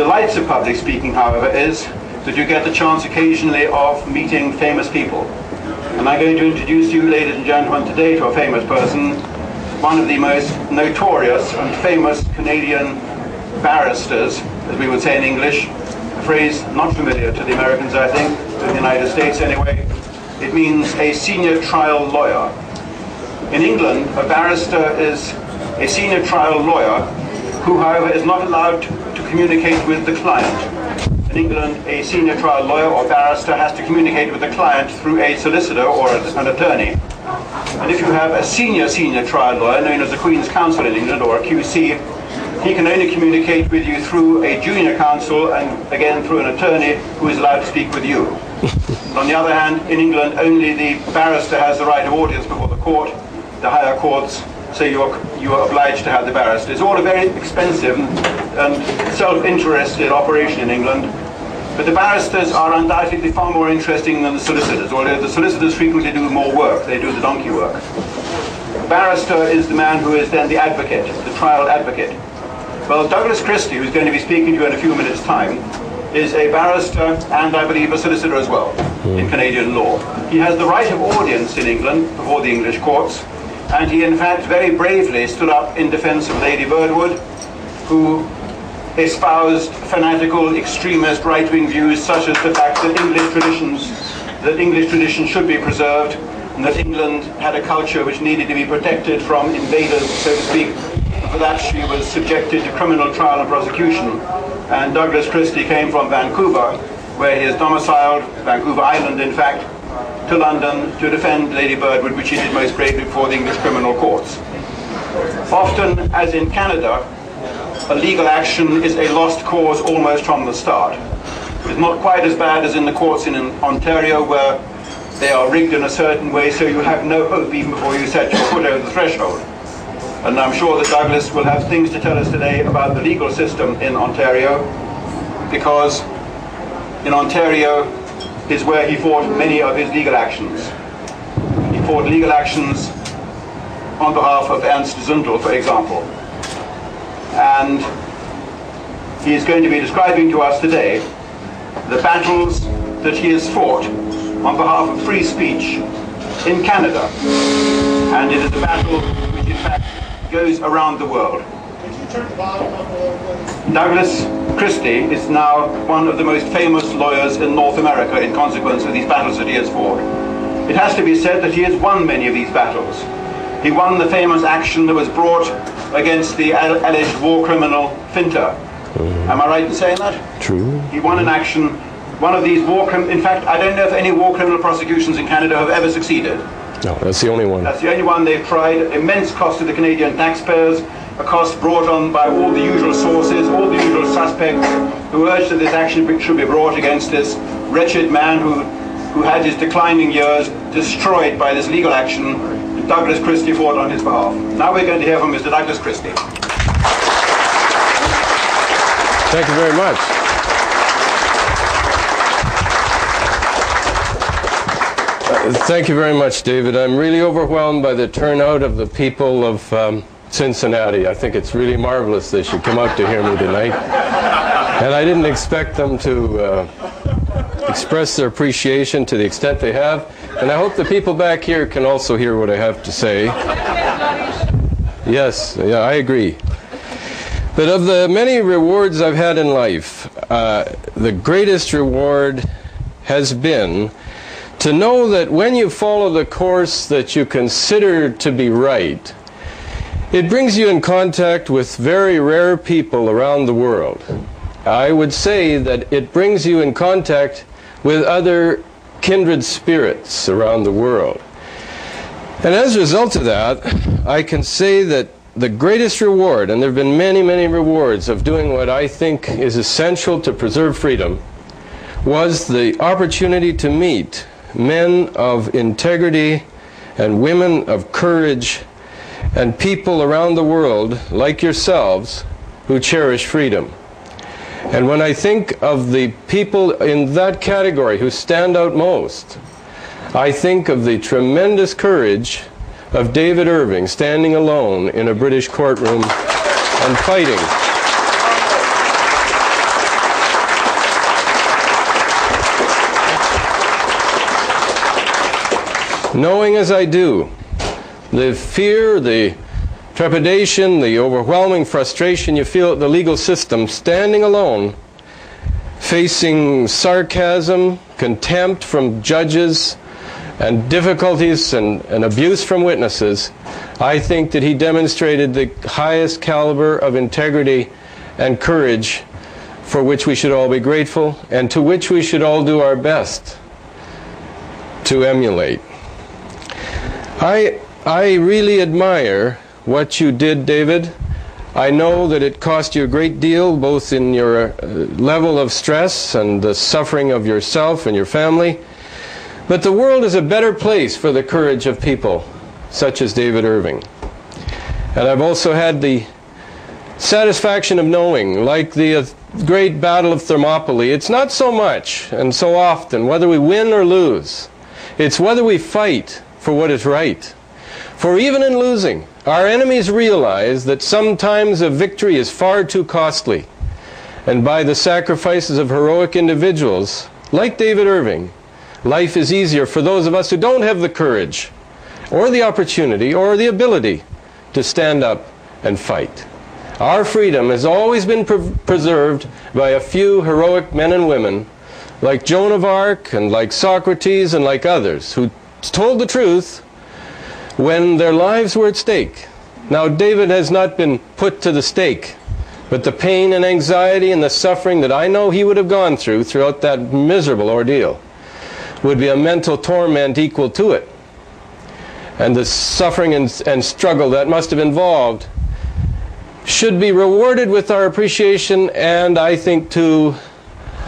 delights of public speaking, however, is that you get the chance occasionally of meeting famous people. And I'm going to introduce you, ladies and gentlemen, today to a famous person, one of the most notorious and famous Canadian barristers, as we would say in English, a phrase not familiar to the Americans, I think, to the United States anyway. It means a senior trial lawyer. In England, a barrister is a senior trial lawyer who, however, is not allowed communicate with the client. In England, a senior trial lawyer or barrister has to communicate with the client through a solicitor or an attorney. And if you have a senior senior trial lawyer, known as the Queen's Counsel in England, or a QC, he can only communicate with you through a junior counsel and again through an attorney who is allowed to speak with you. on the other hand, in England, only the barrister has the right of audience before the court, the higher courts, so you're, you are obliged to have the barrister. It's all a very expensive and self-interested operation in England, but the barristers are undoubtedly far more interesting than the solicitors, although the solicitors frequently do more work, they do the donkey work. The barrister is the man who is then the advocate, the trial advocate. Well, Douglas Christie, who's going to be speaking to you in a few minutes' time, is a barrister and, I believe, a solicitor as well in hmm. Canadian law. He has the right of audience in England before the English courts, and he, in fact, very bravely stood up in defense of Lady Birdwood, who espoused fanatical, extremist, right-wing views such as the fact that English traditions, that English traditions should be preserved, and that England had a culture which needed to be protected from invaders, so to speak. For that, she was subjected to criminal trial and prosecution. And Douglas Christie came from Vancouver, where he is domiciled, Vancouver Island, in fact, to London to defend Lady Birdwood, which he did most bravely before the English criminal courts. Often, as in Canada, a legal action is a lost cause almost from the start. It's not quite as bad as in the courts in Ontario where they are rigged in a certain way so you have no hope even before you set your foot over the threshold. And I'm sure that Douglas will have things to tell us today about the legal system in Ontario because in Ontario is where he fought many of his legal actions. He fought legal actions on behalf of Ernst Zundel, for example and he is going to be describing to us today the battles that he has fought on behalf of free speech in Canada. And it is a battle which in fact goes around the world. Douglas Christie is now one of the most famous lawyers in North America in consequence of these battles that he has fought. It has to be said that he has won many of these battles. He won the famous action that was brought against the alleged war criminal Finta. Mm. Am I right in saying that? True. He won an action. One of these war crim- in fact, I don't know if any war criminal prosecutions in Canada have ever succeeded. No, that's the only one. That's the only one they've tried. Immense cost to the Canadian taxpayers, a cost brought on by all the usual sources, all the usual suspects who urged that this action should be brought against this wretched man who, who had his declining years destroyed by this legal action Douglas Christie fought on his behalf. Now we're going to hear from Mr. Douglas Christie. Thank you very much. Thank you very much, David. I'm really overwhelmed by the turnout of the people of um, Cincinnati. I think it's really marvelous they should come out to hear me tonight. And I didn't expect them to uh, express their appreciation to the extent they have. And I hope the people back here can also hear what I have to say. Yes, yeah, I agree. But of the many rewards I've had in life, uh, the greatest reward has been to know that when you follow the course that you consider to be right, it brings you in contact with very rare people around the world. I would say that it brings you in contact with other kindred spirits around the world. And as a result of that, I can say that the greatest reward, and there have been many, many rewards of doing what I think is essential to preserve freedom, was the opportunity to meet men of integrity and women of courage and people around the world, like yourselves, who cherish freedom. And when I think of the people in that category who stand out most, I think of the tremendous courage of David Irving standing alone in a British courtroom and fighting. Knowing as I do the fear, the trepidation, the overwhelming frustration you feel at the legal system standing alone, facing sarcasm, contempt from judges, and difficulties and, and abuse from witnesses, I think that he demonstrated the highest caliber of integrity and courage for which we should all be grateful and to which we should all do our best to emulate. I, I really admire what you did, David. I know that it cost you a great deal, both in your uh, level of stress and the suffering of yourself and your family. But the world is a better place for the courage of people such as David Irving. And I've also had the satisfaction of knowing, like the uh, great Battle of Thermopylae, it's not so much and so often whether we win or lose, it's whether we fight for what is right. For even in losing, our enemies realize that sometimes a victory is far too costly. And by the sacrifices of heroic individuals, like David Irving, life is easier for those of us who don't have the courage, or the opportunity, or the ability to stand up and fight. Our freedom has always been pre preserved by a few heroic men and women like Joan of Arc and like Socrates and like others who told the truth when their lives were at stake. Now, David has not been put to the stake, but the pain and anxiety and the suffering that I know he would have gone through throughout that miserable ordeal would be a mental torment equal to it. And the suffering and, and struggle that must have involved should be rewarded with our appreciation and I think to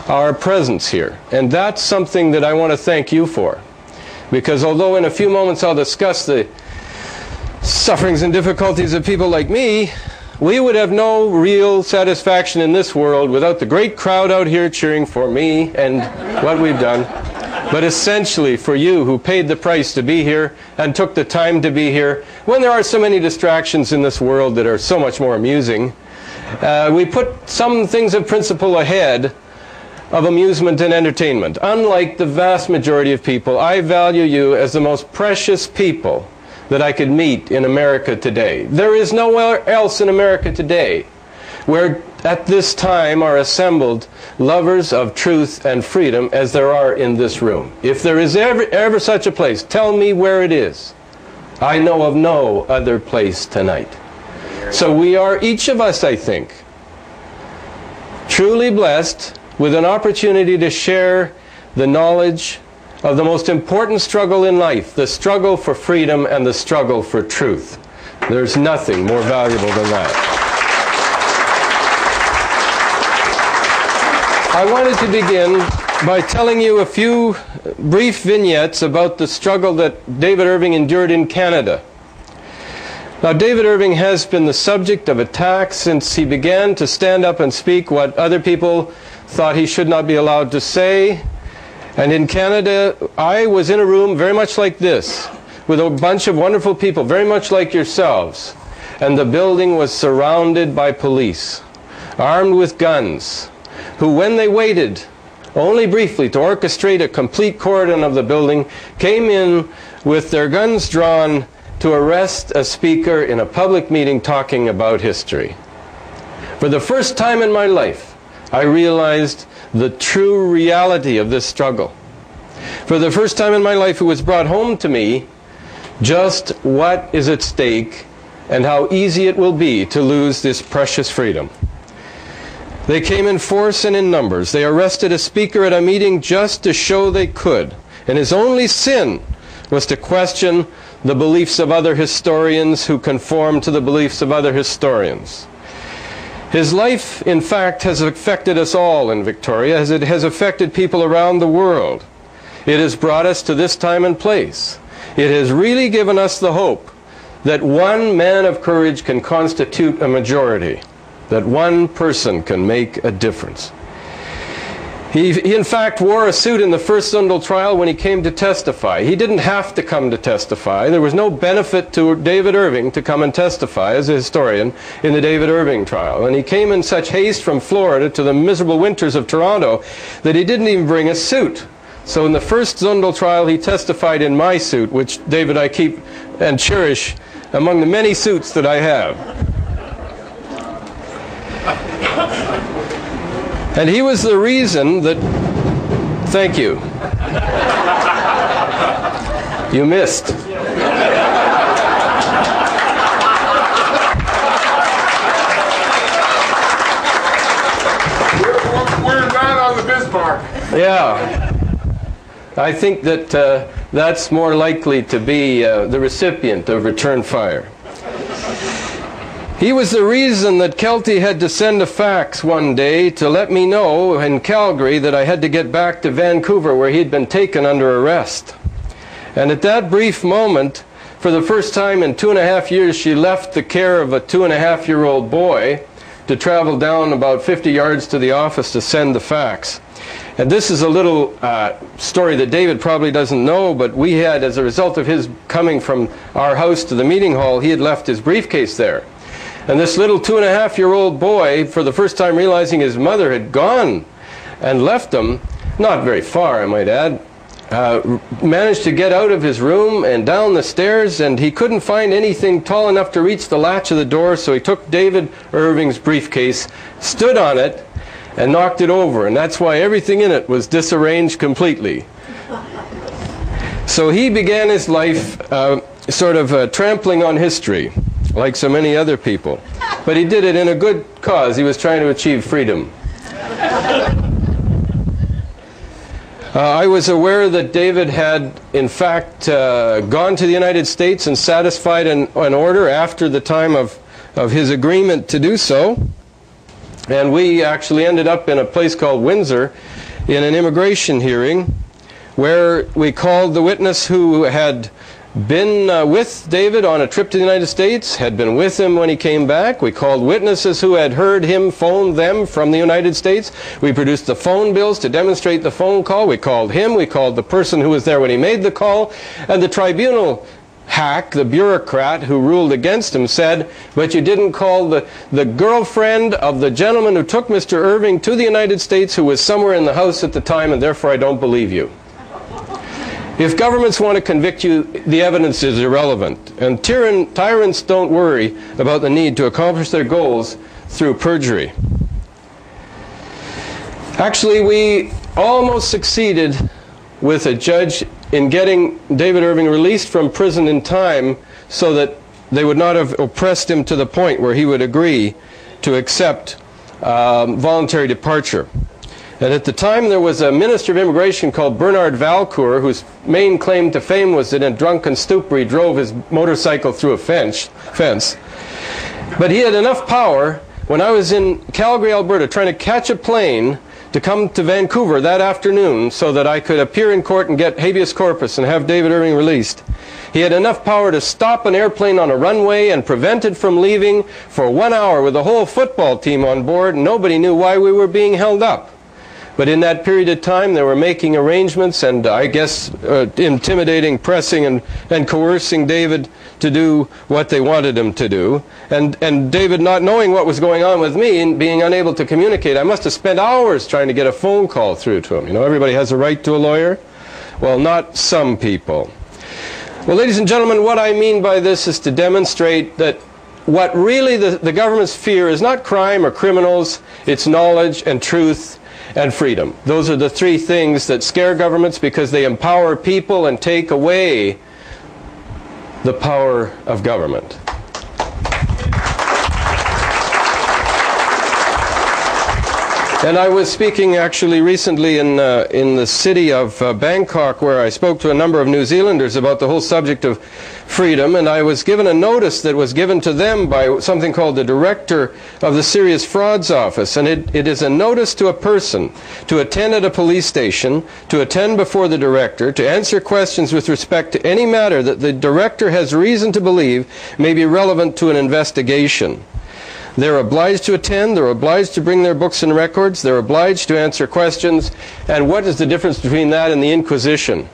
our presence here. And that's something that I want to thank you for. Because although in a few moments I'll discuss the sufferings and difficulties of people like me, we would have no real satisfaction in this world without the great crowd out here cheering for me and what we've done but essentially for you who paid the price to be here and took the time to be here, when there are so many distractions in this world that are so much more amusing, uh, we put some things of principle ahead of amusement and entertainment. Unlike the vast majority of people, I value you as the most precious people that I could meet in America today. There is nowhere else in America today where at this time are assembled lovers of truth and freedom as there are in this room. If there is ever, ever such a place, tell me where it is. I know of no other place tonight. So we are, each of us, I think, truly blessed with an opportunity to share the knowledge of the most important struggle in life the struggle for freedom and the struggle for truth. There's nothing more valuable than that. I wanted to begin by telling you a few brief vignettes about the struggle that David Irving endured in Canada. Now, David Irving has been the subject of attack since he began to stand up and speak what other people thought he should not be allowed to say. And in Canada, I was in a room very much like this, with a bunch of wonderful people, very much like yourselves. And the building was surrounded by police, armed with guns who, when they waited only briefly to orchestrate a complete cordon of the building, came in with their guns drawn to arrest a speaker in a public meeting talking about history. For the first time in my life, I realized the true reality of this struggle. For the first time in my life, it was brought home to me just what is at stake and how easy it will be to lose this precious freedom. They came in force and in numbers. They arrested a speaker at a meeting just to show they could. And his only sin was to question the beliefs of other historians who conform to the beliefs of other historians. His life, in fact, has affected us all in Victoria, as it has affected people around the world. It has brought us to this time and place. It has really given us the hope that one man of courage can constitute a majority that one person can make a difference. He, he, in fact, wore a suit in the first Zundel trial when he came to testify. He didn't have to come to testify. There was no benefit to David Irving to come and testify as a historian in the David Irving trial. And he came in such haste from Florida to the miserable winters of Toronto that he didn't even bring a suit. So in the first Zundel trial, he testified in my suit, which, David, I keep and cherish among the many suits that I have. And he was the reason that. Thank you. You missed. We're not on the Bismarck. Yeah. I think that uh, that's more likely to be uh, the recipient of return fire. He was the reason that Keltie had to send a fax one day to let me know in Calgary that I had to get back to Vancouver where he'd been taken under arrest. And at that brief moment, for the first time in two and a half years, she left the care of a two and a half year old boy to travel down about 50 yards to the office to send the fax. And this is a little uh, story that David probably doesn't know, but we had, as a result of his coming from our house to the meeting hall, he had left his briefcase there. And this little two and a half year old boy, for the first time realizing his mother had gone and left him, not very far, I might add, uh, managed to get out of his room and down the stairs, and he couldn't find anything tall enough to reach the latch of the door, so he took David Irving's briefcase, stood on it, and knocked it over, and that's why everything in it was disarranged completely. So he began his life uh, sort of uh, trampling on history, like so many other people. But he did it in a good cause. He was trying to achieve freedom. Uh, I was aware that David had, in fact, uh, gone to the United States and satisfied an, an, order after the time of, of his agreement to do so. And we actually ended up in a place called Windsor in an immigration hearing where we called the witness who had been uh, with David on a trip to the United States, had been with him when he came back. We called witnesses who had heard him phone them from the United States. We produced the phone bills to demonstrate the phone call. We called him. We called the person who was there when he made the call. And the tribunal hack, the bureaucrat who ruled against him, said, But you didn't call the, the girlfriend of the gentleman who took Mr. Irving to the United States who was somewhere in the house at the time, and therefore I don't believe you. If governments want to convict you, the evidence is irrelevant. And tyran tyrants don't worry about the need to accomplish their goals through perjury. Actually, we almost succeeded with a judge in getting David Irving released from prison in time so that they would not have oppressed him to the point where he would agree to accept um, voluntary departure. And at the time, there was a minister of immigration called Bernard Valcourt, whose main claim to fame was that in a drunken stupor he drove his motorcycle through a fence. fence. But he had enough power when I was in Calgary, Alberta, trying to catch a plane to come to Vancouver that afternoon so that I could appear in court and get habeas corpus and have David Irving released. He had enough power to stop an airplane on a runway and prevent it from leaving for one hour with a whole football team on board. Nobody knew why we were being held up. But in that period of time, they were making arrangements and I guess uh, intimidating, pressing, and, and coercing David to do what they wanted him to do. And, and David, not knowing what was going on with me and being unable to communicate, I must have spent hours trying to get a phone call through to him. You know, everybody has a right to a lawyer. Well, not some people. Well, ladies and gentlemen, what I mean by this is to demonstrate that what really the, the government's fear is not crime or criminals, it's knowledge and truth and freedom. Those are the three things that scare governments because they empower people and take away the power of government. And I was speaking actually recently in, uh, in the city of uh, Bangkok where I spoke to a number of New Zealanders about the whole subject of freedom, and I was given a notice that was given to them by something called the director of the Serious Frauds Office. And it, it is a notice to a person to attend at a police station, to attend before the director, to answer questions with respect to any matter that the director has reason to believe may be relevant to an investigation. They're obliged to attend, they're obliged to bring their books and records, they're obliged to answer questions. And what is the difference between that and the Inquisition?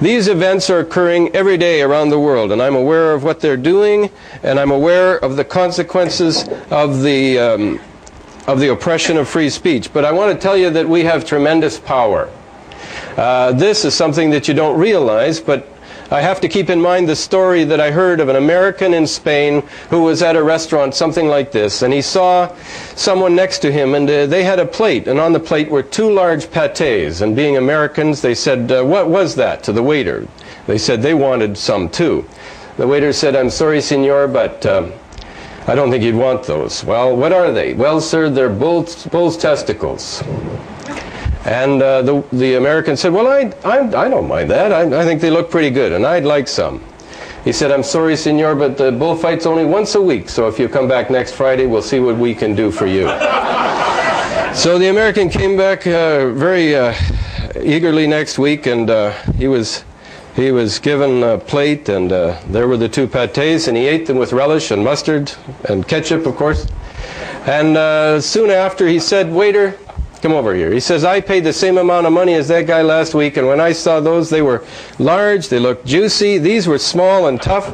These events are occurring every day around the world, and I'm aware of what they're doing, and I'm aware of the consequences of the, um, of the oppression of free speech. But I want to tell you that we have tremendous power. Uh, this is something that you don't realize, but I have to keep in mind the story that I heard of an American in Spain who was at a restaurant, something like this, and he saw someone next to him, and uh, they had a plate, and on the plate were two large pâtés. And being Americans, they said, uh, What was that to the waiter? They said they wanted some too. The waiter said, I'm sorry, senor, but. Um, I don't think you'd want those. Well, what are they? Well, sir, they're bull's, bull's testicles. And uh, the, the American said, Well, I, I, I don't mind that. I, I think they look pretty good, and I'd like some. He said, I'm sorry, senor, but the bullfight's only once a week, so if you come back next Friday, we'll see what we can do for you. so the American came back uh, very uh, eagerly next week, and uh, he was he was given a plate, and uh, there were the two pâtés, and he ate them with relish and mustard and ketchup, of course. And uh, soon after, he said, Waiter, come over here. He says, I paid the same amount of money as that guy last week, and when I saw those, they were large, they looked juicy, these were small and tough.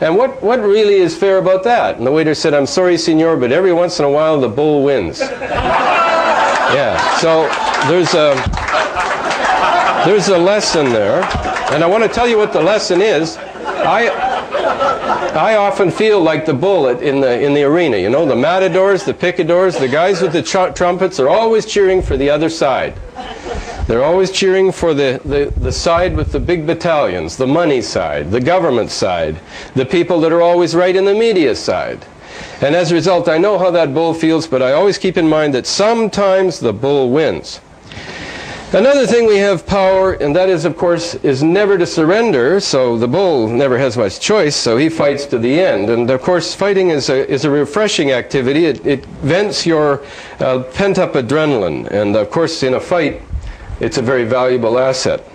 And what, what really is fair about that? And the waiter said, I'm sorry, senor, but every once in a while the bull wins. yeah, so there's a, there's a lesson there. And I want to tell you what the lesson is. I, I often feel like the bullet in the, in the arena. You know, the matadors, the picadors, the guys with the tr- trumpets are always cheering for the other side. They're always cheering for the, the, the side with the big battalions, the money side, the government side, the people that are always right in the media side. And as a result, I know how that bull feels, but I always keep in mind that sometimes the bull wins. Another thing we have power, and that is, of course, is never to surrender. So the bull never has much choice, so he fights to the end. And of course, fighting is a, is a refreshing activity. It, it vents your uh, pent up adrenaline. And of course, in a fight, it's a very valuable asset.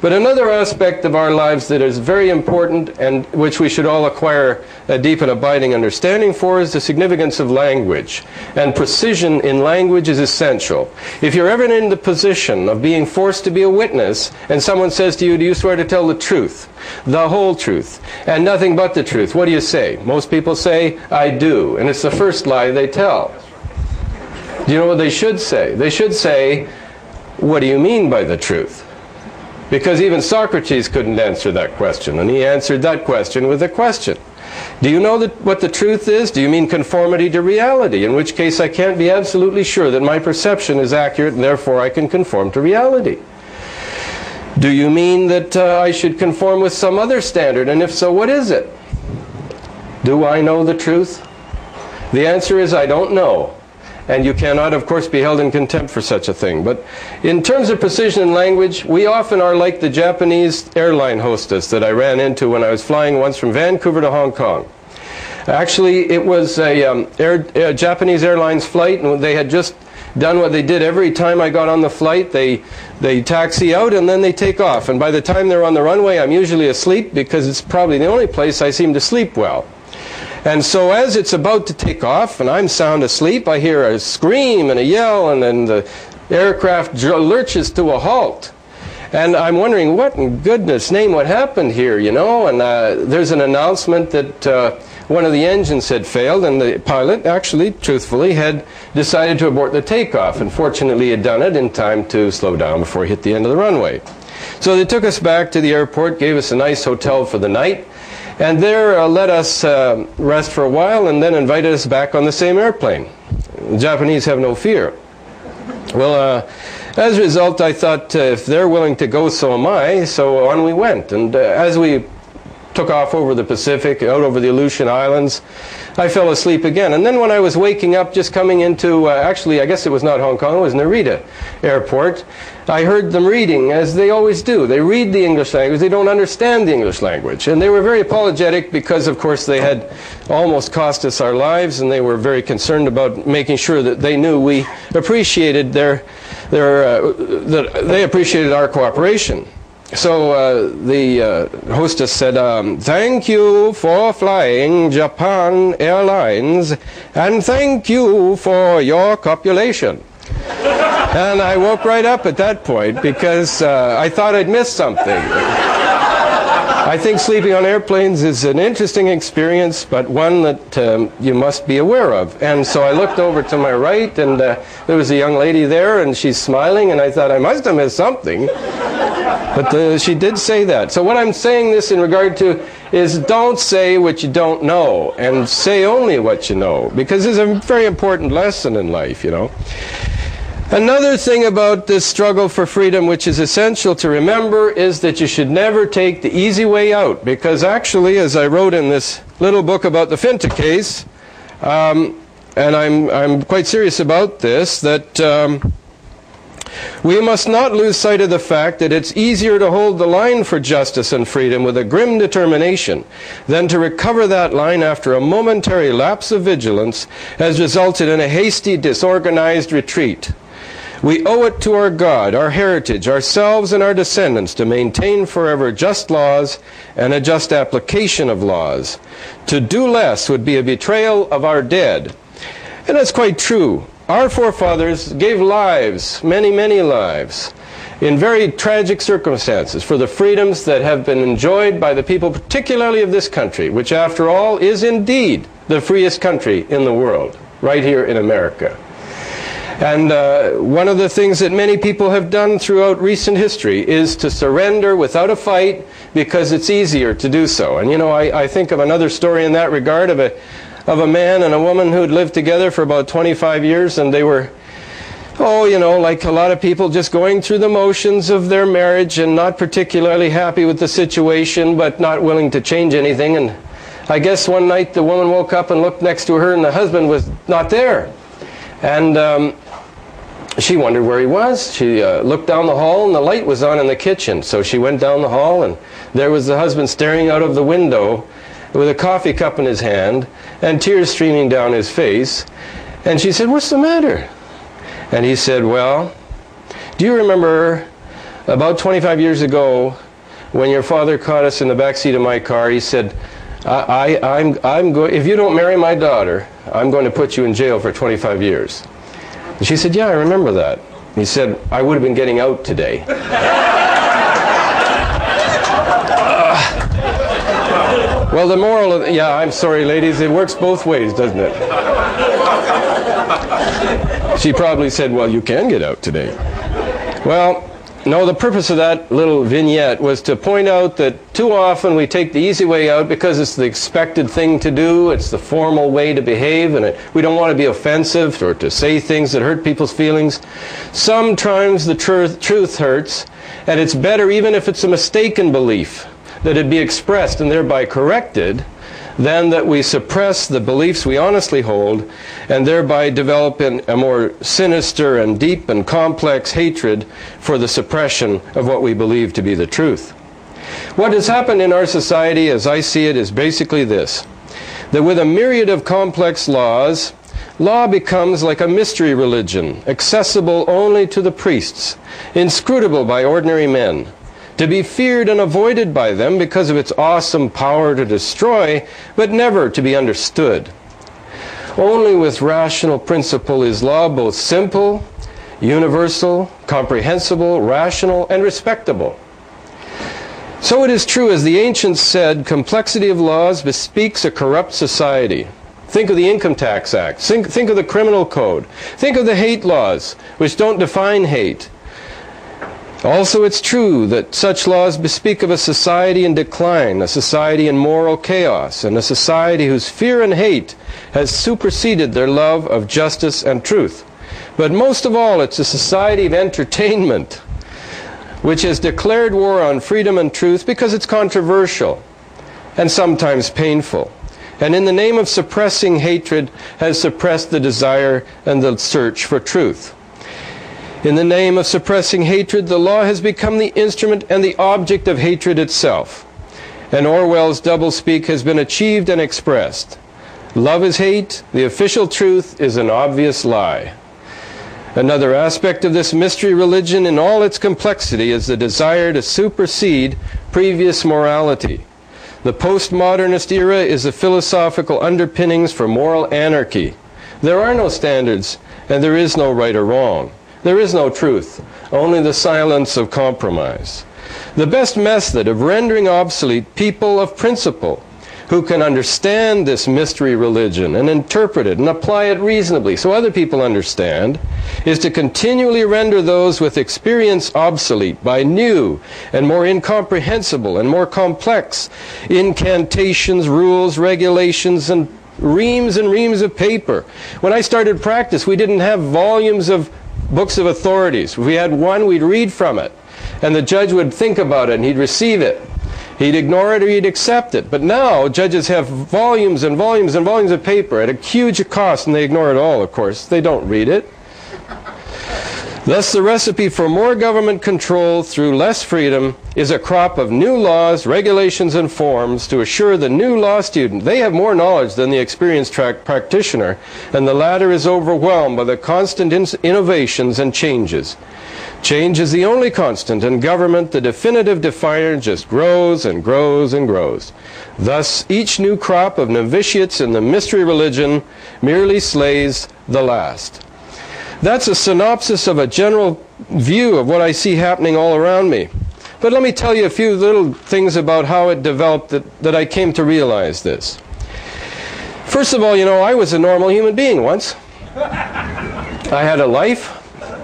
But another aspect of our lives that is very important and which we should all acquire a deep and abiding understanding for is the significance of language. And precision in language is essential. If you're ever in the position of being forced to be a witness and someone says to you, Do you swear to tell the truth? The whole truth, and nothing but the truth. What do you say? Most people say, I do. And it's the first lie they tell. Do you know what they should say? They should say, What do you mean by the truth? Because even Socrates couldn't answer that question, and he answered that question with a question. Do you know that what the truth is? Do you mean conformity to reality? In which case, I can't be absolutely sure that my perception is accurate, and therefore I can conform to reality. Do you mean that uh, I should conform with some other standard? And if so, what is it? Do I know the truth? The answer is I don't know. And you cannot, of course, be held in contempt for such a thing. But in terms of precision in language, we often are like the Japanese airline hostess that I ran into when I was flying once from Vancouver to Hong Kong. Actually, it was a, um, air, a Japanese Airlines flight, and they had just done what they did every time I got on the flight. They, they taxi out and then they take off. And by the time they're on the runway, I'm usually asleep because it's probably the only place I seem to sleep well. And so as it's about to take off and I'm sound asleep, I hear a scream and a yell and then the aircraft lurches to a halt. And I'm wondering, what in goodness name, what happened here, you know? And uh, there's an announcement that uh, one of the engines had failed, and the pilot actually, truthfully, had decided to abort the takeoff. And fortunately, had done it in time to slow down before he hit the end of the runway. So they took us back to the airport, gave us a nice hotel for the night, and there uh, let us uh, rest for a while and then invited us back on the same airplane. The Japanese have no fear. Well, uh, as a result, I thought uh, if they're willing to go, so am I. So on we went. And uh, as we took off over the Pacific, out over the Aleutian Islands, I fell asleep again. And then when I was waking up, just coming into, uh, actually, I guess it was not Hong Kong, it was Narita Airport, I heard them reading, as they always do. They read the English language, they don't understand the English language. And they were very apologetic because, of course, they had almost cost us our lives, and they were very concerned about making sure that they knew we appreciated their, their uh, that they appreciated our cooperation. So uh, the uh, hostess said, um, Thank you for flying Japan Airlines, and thank you for your copulation. and I woke right up at that point because uh, I thought I'd missed something. I think sleeping on airplanes is an interesting experience, but one that um, you must be aware of. And so I looked over to my right, and uh, there was a young lady there, and she's smiling, and I thought I must have missed something. But the, she did say that. So what I'm saying this in regard to is don't say what you don't know and say only what you know because it's a very important lesson in life, you know. Another thing about this struggle for freedom, which is essential to remember, is that you should never take the easy way out. Because actually, as I wrote in this little book about the Finta case, um, and I'm, I'm quite serious about this, that um, we must not lose sight of the fact that it's easier to hold the line for justice and freedom with a grim determination than to recover that line after a momentary lapse of vigilance has resulted in a hasty, disorganized retreat. We owe it to our God, our heritage, ourselves, and our descendants to maintain forever just laws and a just application of laws. To do less would be a betrayal of our dead. And that's quite true. Our forefathers gave lives, many, many lives, in very tragic circumstances for the freedoms that have been enjoyed by the people, particularly of this country, which, after all, is indeed the freest country in the world, right here in America. And uh, one of the things that many people have done throughout recent history is to surrender without a fight because it's easier to do so. And you know, I, I think of another story in that regard of a, of a man and a woman who had lived together for about 25 years and they were oh, you know, like a lot of people just going through the motions of their marriage and not particularly happy with the situation, but not willing to change anything. And I guess one night the woman woke up and looked next to her, and the husband was not there. And um, she wondered where he was. She uh, looked down the hall and the light was on in the kitchen. So she went down the hall and there was the husband staring out of the window with a coffee cup in his hand and tears streaming down his face. And she said, What's the matter? And he said, Well, do you remember about 25 years ago when your father caught us in the back seat of my car? He said, I, I, I'm, I'm go- if you don't marry my daughter, I'm going to put you in jail for 25 years. And she said, Yeah, I remember that. He said, I would have been getting out today. well, the moral of, yeah, I'm sorry, ladies, it works both ways, doesn't it? she probably said, Well, you can get out today. Well, no, the purpose of that little vignette was to point out that too often we take the easy way out because it's the expected thing to do, it's the formal way to behave, and it, we don't want to be offensive or to say things that hurt people's feelings. Sometimes the truth, truth hurts, and it's better, even if it's a mistaken belief, that it be expressed and thereby corrected than that we suppress the beliefs we honestly hold and thereby develop a more sinister and deep and complex hatred for the suppression of what we believe to be the truth. What has happened in our society, as I see it, is basically this that with a myriad of complex laws, law becomes like a mystery religion, accessible only to the priests, inscrutable by ordinary men to be feared and avoided by them because of its awesome power to destroy, but never to be understood. Only with rational principle is law both simple, universal, comprehensible, rational, and respectable. So it is true, as the ancients said, complexity of laws bespeaks a corrupt society. Think of the Income Tax Act. Think, think of the Criminal Code. Think of the hate laws, which don't define hate. Also, it's true that such laws bespeak of a society in decline, a society in moral chaos, and a society whose fear and hate has superseded their love of justice and truth. But most of all, it's a society of entertainment, which has declared war on freedom and truth because it's controversial and sometimes painful. And in the name of suppressing hatred, has suppressed the desire and the search for truth. In the name of suppressing hatred, the law has become the instrument and the object of hatred itself. And Orwell's doublespeak has been achieved and expressed. Love is hate, the official truth is an obvious lie. Another aspect of this mystery religion in all its complexity is the desire to supersede previous morality. The postmodernist era is the philosophical underpinnings for moral anarchy. There are no standards, and there is no right or wrong. There is no truth, only the silence of compromise. The best method of rendering obsolete people of principle who can understand this mystery religion and interpret it and apply it reasonably so other people understand is to continually render those with experience obsolete by new and more incomprehensible and more complex incantations, rules, regulations, and reams and reams of paper. When I started practice, we didn't have volumes of books of authorities. If we had one, we'd read from it. And the judge would think about it and he'd receive it. He'd ignore it or he'd accept it. But now judges have volumes and volumes and volumes of paper at a huge cost, and they ignore it all, of course. They don't read it. Thus, the recipe for more government control through less freedom is a crop of new laws, regulations, and forms to assure the new law student they have more knowledge than the experienced practitioner, and the latter is overwhelmed by the constant in innovations and changes. Change is the only constant, and government, the definitive defier, just grows and grows and grows. Thus, each new crop of novitiates in the mystery religion merely slays the last. That's a synopsis of a general view of what I see happening all around me. But let me tell you a few little things about how it developed that, that I came to realize this. First of all, you know, I was a normal human being once. I had a life.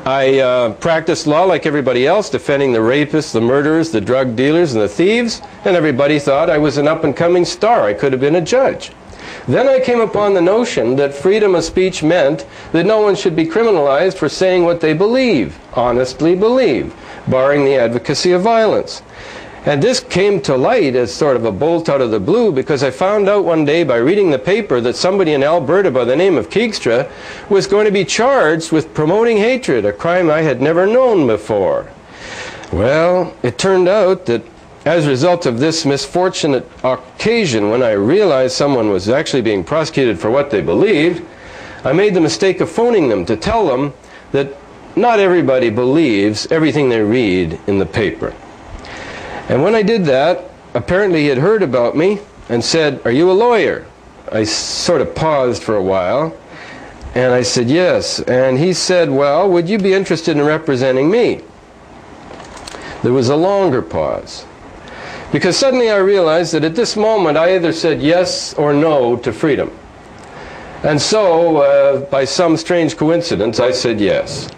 I uh, practiced law like everybody else, defending the rapists, the murderers, the drug dealers, and the thieves, and everybody thought I was an up and coming star. I could have been a judge. Then I came upon the notion that freedom of speech meant that no one should be criminalized for saying what they believe, honestly believe, barring the advocacy of violence. And this came to light as sort of a bolt out of the blue because I found out one day by reading the paper that somebody in Alberta by the name of Keegstra was going to be charged with promoting hatred, a crime I had never known before. Well, it turned out that as a result of this misfortunate occasion, when I realized someone was actually being prosecuted for what they believed, I made the mistake of phoning them to tell them that not everybody believes everything they read in the paper. And when I did that, apparently he had heard about me and said, Are you a lawyer? I sort of paused for a while. And I said, Yes. And he said, Well, would you be interested in representing me? There was a longer pause. Because suddenly I realized that at this moment I either said yes or no to freedom. And so, uh, by some strange coincidence, I said yes.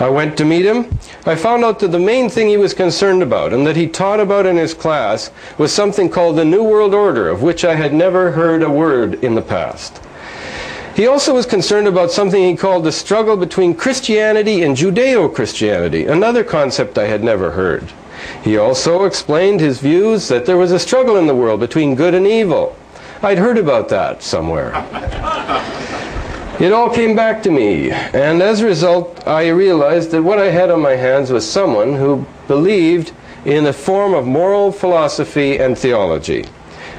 I went to meet him. I found out that the main thing he was concerned about and that he taught about in his class was something called the New World Order, of which I had never heard a word in the past. He also was concerned about something he called the struggle between Christianity and Judeo Christianity, another concept I had never heard. He also explained his views that there was a struggle in the world between good and evil. I'd heard about that somewhere. It all came back to me, and as a result, I realized that what I had on my hands was someone who believed in a form of moral philosophy and theology.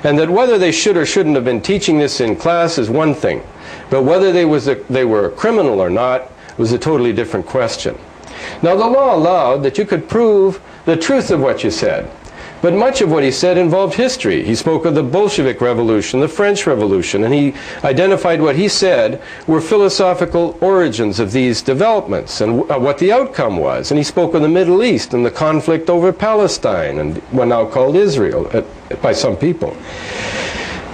And that whether they should or shouldn't have been teaching this in class is one thing, but whether they, was a, they were a criminal or not was a totally different question. Now, the law allowed that you could prove the truth of what you said. But much of what he said involved history. He spoke of the Bolshevik Revolution, the French Revolution, and he identified what he said were philosophical origins of these developments and uh, what the outcome was. And he spoke of the Middle East and the conflict over Palestine and what now called Israel uh, by some people.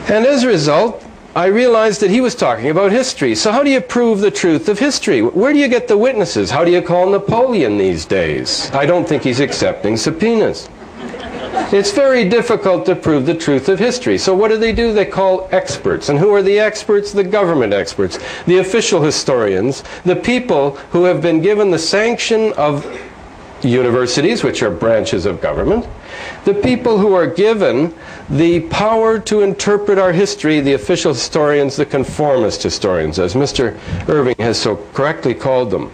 And as a result, I realized that he was talking about history. So how do you prove the truth of history? Where do you get the witnesses? How do you call Napoleon these days? I don't think he's accepting subpoenas. It's very difficult to prove the truth of history. So what do they do? They call experts. And who are the experts? The government experts, the official historians, the people who have been given the sanction of universities, which are branches of government, the people who are given the power to interpret our history, the official historians, the conformist historians, as Mr. Irving has so correctly called them.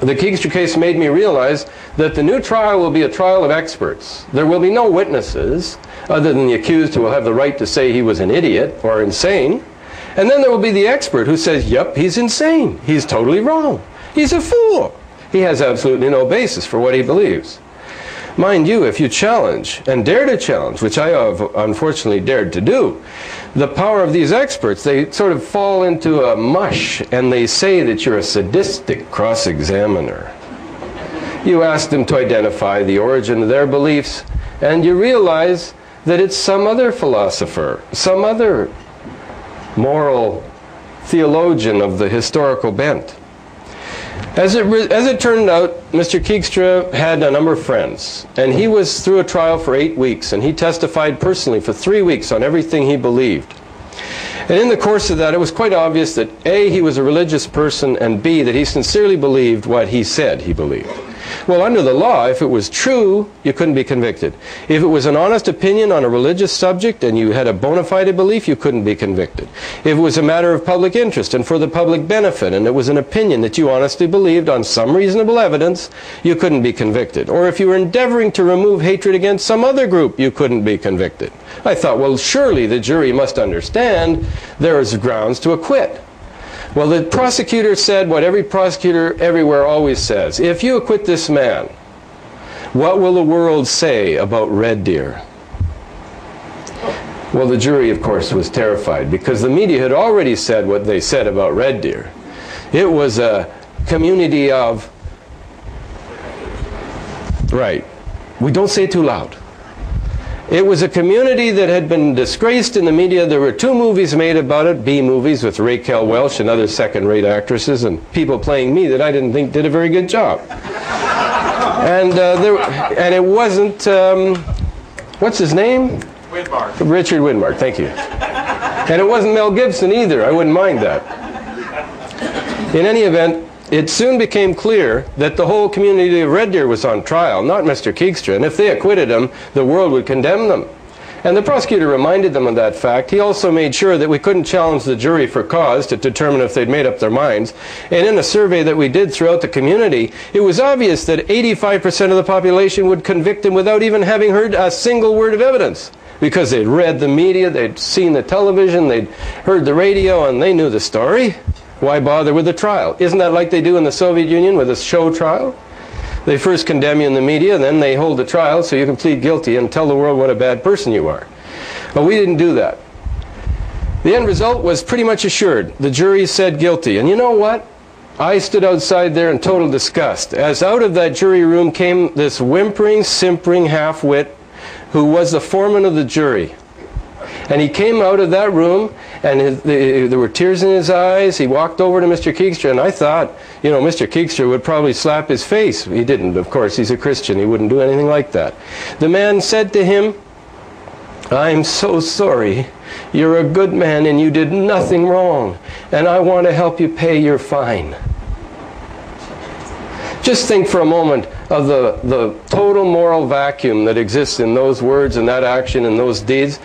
The Keegstra case made me realize that the new trial will be a trial of experts. There will be no witnesses other than the accused who will have the right to say he was an idiot or insane. And then there will be the expert who says, yep, he's insane. He's totally wrong. He's a fool. He has absolutely no basis for what he believes. Mind you, if you challenge, and dare to challenge, which I have unfortunately dared to do, the power of these experts, they sort of fall into a mush and they say that you're a sadistic cross examiner. You ask them to identify the origin of their beliefs, and you realize that it's some other philosopher, some other moral theologian of the historical bent. As it, as it turned out, Mr. Keegstra had a number of friends, and he was through a trial for eight weeks, and he testified personally for three weeks on everything he believed. And in the course of that, it was quite obvious that A, he was a religious person, and B, that he sincerely believed what he said he believed. Well, under the law, if it was true, you couldn't be convicted. If it was an honest opinion on a religious subject and you had a bona fide belief, you couldn't be convicted. If it was a matter of public interest and for the public benefit and it was an opinion that you honestly believed on some reasonable evidence, you couldn't be convicted. Or if you were endeavoring to remove hatred against some other group, you couldn't be convicted. I thought, well, surely the jury must understand there is grounds to acquit. Well, the prosecutor said what every prosecutor everywhere always says if you acquit this man, what will the world say about Red Deer? Well, the jury, of course, was terrified because the media had already said what they said about Red Deer. It was a community of. Right. We don't say it too loud. It was a community that had been disgraced in the media. There were two movies made about it, B movies with Raquel Welch and other second-rate actresses and people playing me that I didn't think did a very good job. and uh, there, and it wasn't um, what's his name? Widmark. Richard Widmark. Thank you. And it wasn't Mel Gibson either. I wouldn't mind that. In any event, it soon became clear that the whole community of Red Deer was on trial, not Mr. Keegstra. And if they acquitted him, the world would condemn them. And the prosecutor reminded them of that fact. He also made sure that we couldn't challenge the jury for cause to determine if they'd made up their minds. And in a survey that we did throughout the community, it was obvious that 85% of the population would convict him without even having heard a single word of evidence. Because they'd read the media, they'd seen the television, they'd heard the radio, and they knew the story. Why bother with a trial? Isn't that like they do in the Soviet Union with a show trial? They first condemn you in the media, then they hold a trial so you can plead guilty and tell the world what a bad person you are. But we didn't do that. The end result was pretty much assured. The jury said guilty. And you know what? I stood outside there in total disgust as out of that jury room came this whimpering, simpering half-wit who was the foreman of the jury. And he came out of that room, and his, the, there were tears in his eyes. He walked over to Mr. Keegstra, and I thought, you know, Mr. Keegstra would probably slap his face. He didn't, of course. He's a Christian. He wouldn't do anything like that. The man said to him, I'm so sorry. You're a good man, and you did nothing wrong. And I want to help you pay your fine. Just think for a moment of the, the total moral vacuum that exists in those words and that action and those deeds.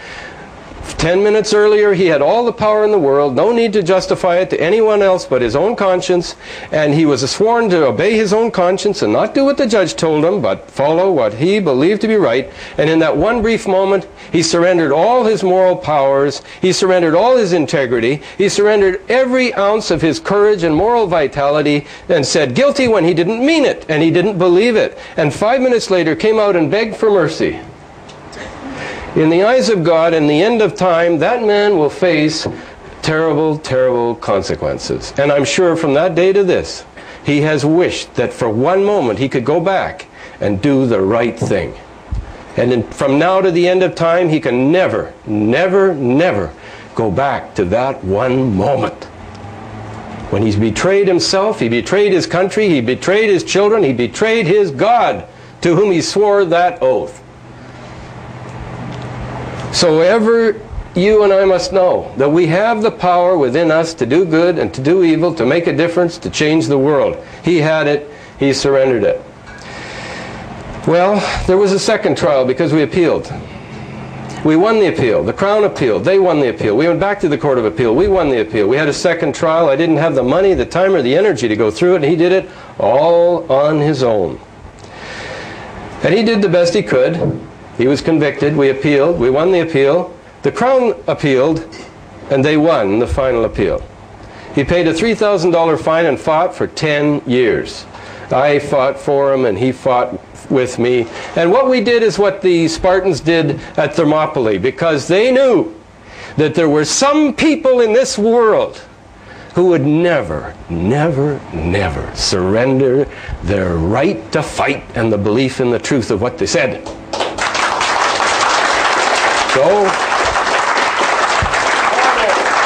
Ten minutes earlier, he had all the power in the world, no need to justify it to anyone else but his own conscience, and he was sworn to obey his own conscience and not do what the judge told him, but follow what he believed to be right. And in that one brief moment, he surrendered all his moral powers, he surrendered all his integrity, he surrendered every ounce of his courage and moral vitality, and said guilty when he didn't mean it, and he didn't believe it. And five minutes later, came out and begged for mercy in the eyes of God, in the end of time, that man will face terrible, terrible consequences. And I'm sure from that day to this, he has wished that for one moment he could go back and do the right thing. And in, from now to the end of time, he can never, never, never go back to that one moment. When he's betrayed himself, he betrayed his country, he betrayed his children, he betrayed his God to whom he swore that oath. So ever you and I must know that we have the power within us to do good and to do evil, to make a difference, to change the world. He had it, he surrendered it. Well, there was a second trial because we appealed. We won the appeal. The Crown appealed. They won the appeal. We went back to the Court of Appeal. We won the appeal. We had a second trial. I didn't have the money, the time, or the energy to go through it, and he did it all on his own. And he did the best he could. He was convicted. We appealed. We won the appeal. The Crown appealed, and they won the final appeal. He paid a $3,000 fine and fought for 10 years. I fought for him, and he fought with me. And what we did is what the Spartans did at Thermopylae, because they knew that there were some people in this world who would never, never, never surrender their right to fight and the belief in the truth of what they said. So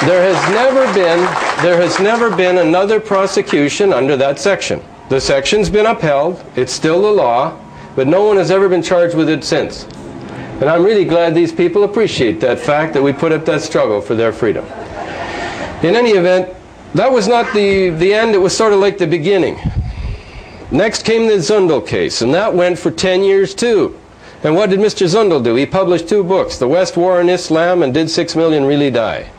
there has never been there has never been another prosecution under that section. The section's been upheld, it's still the law, but no one has ever been charged with it since. And I'm really glad these people appreciate that fact that we put up that struggle for their freedom. In any event, that was not the, the end, it was sort of like the beginning. Next came the Zundel case, and that went for 10 years too. And what did Mr. Zundel do? He published two books, The West War and Islam and Did Six Million Really Die?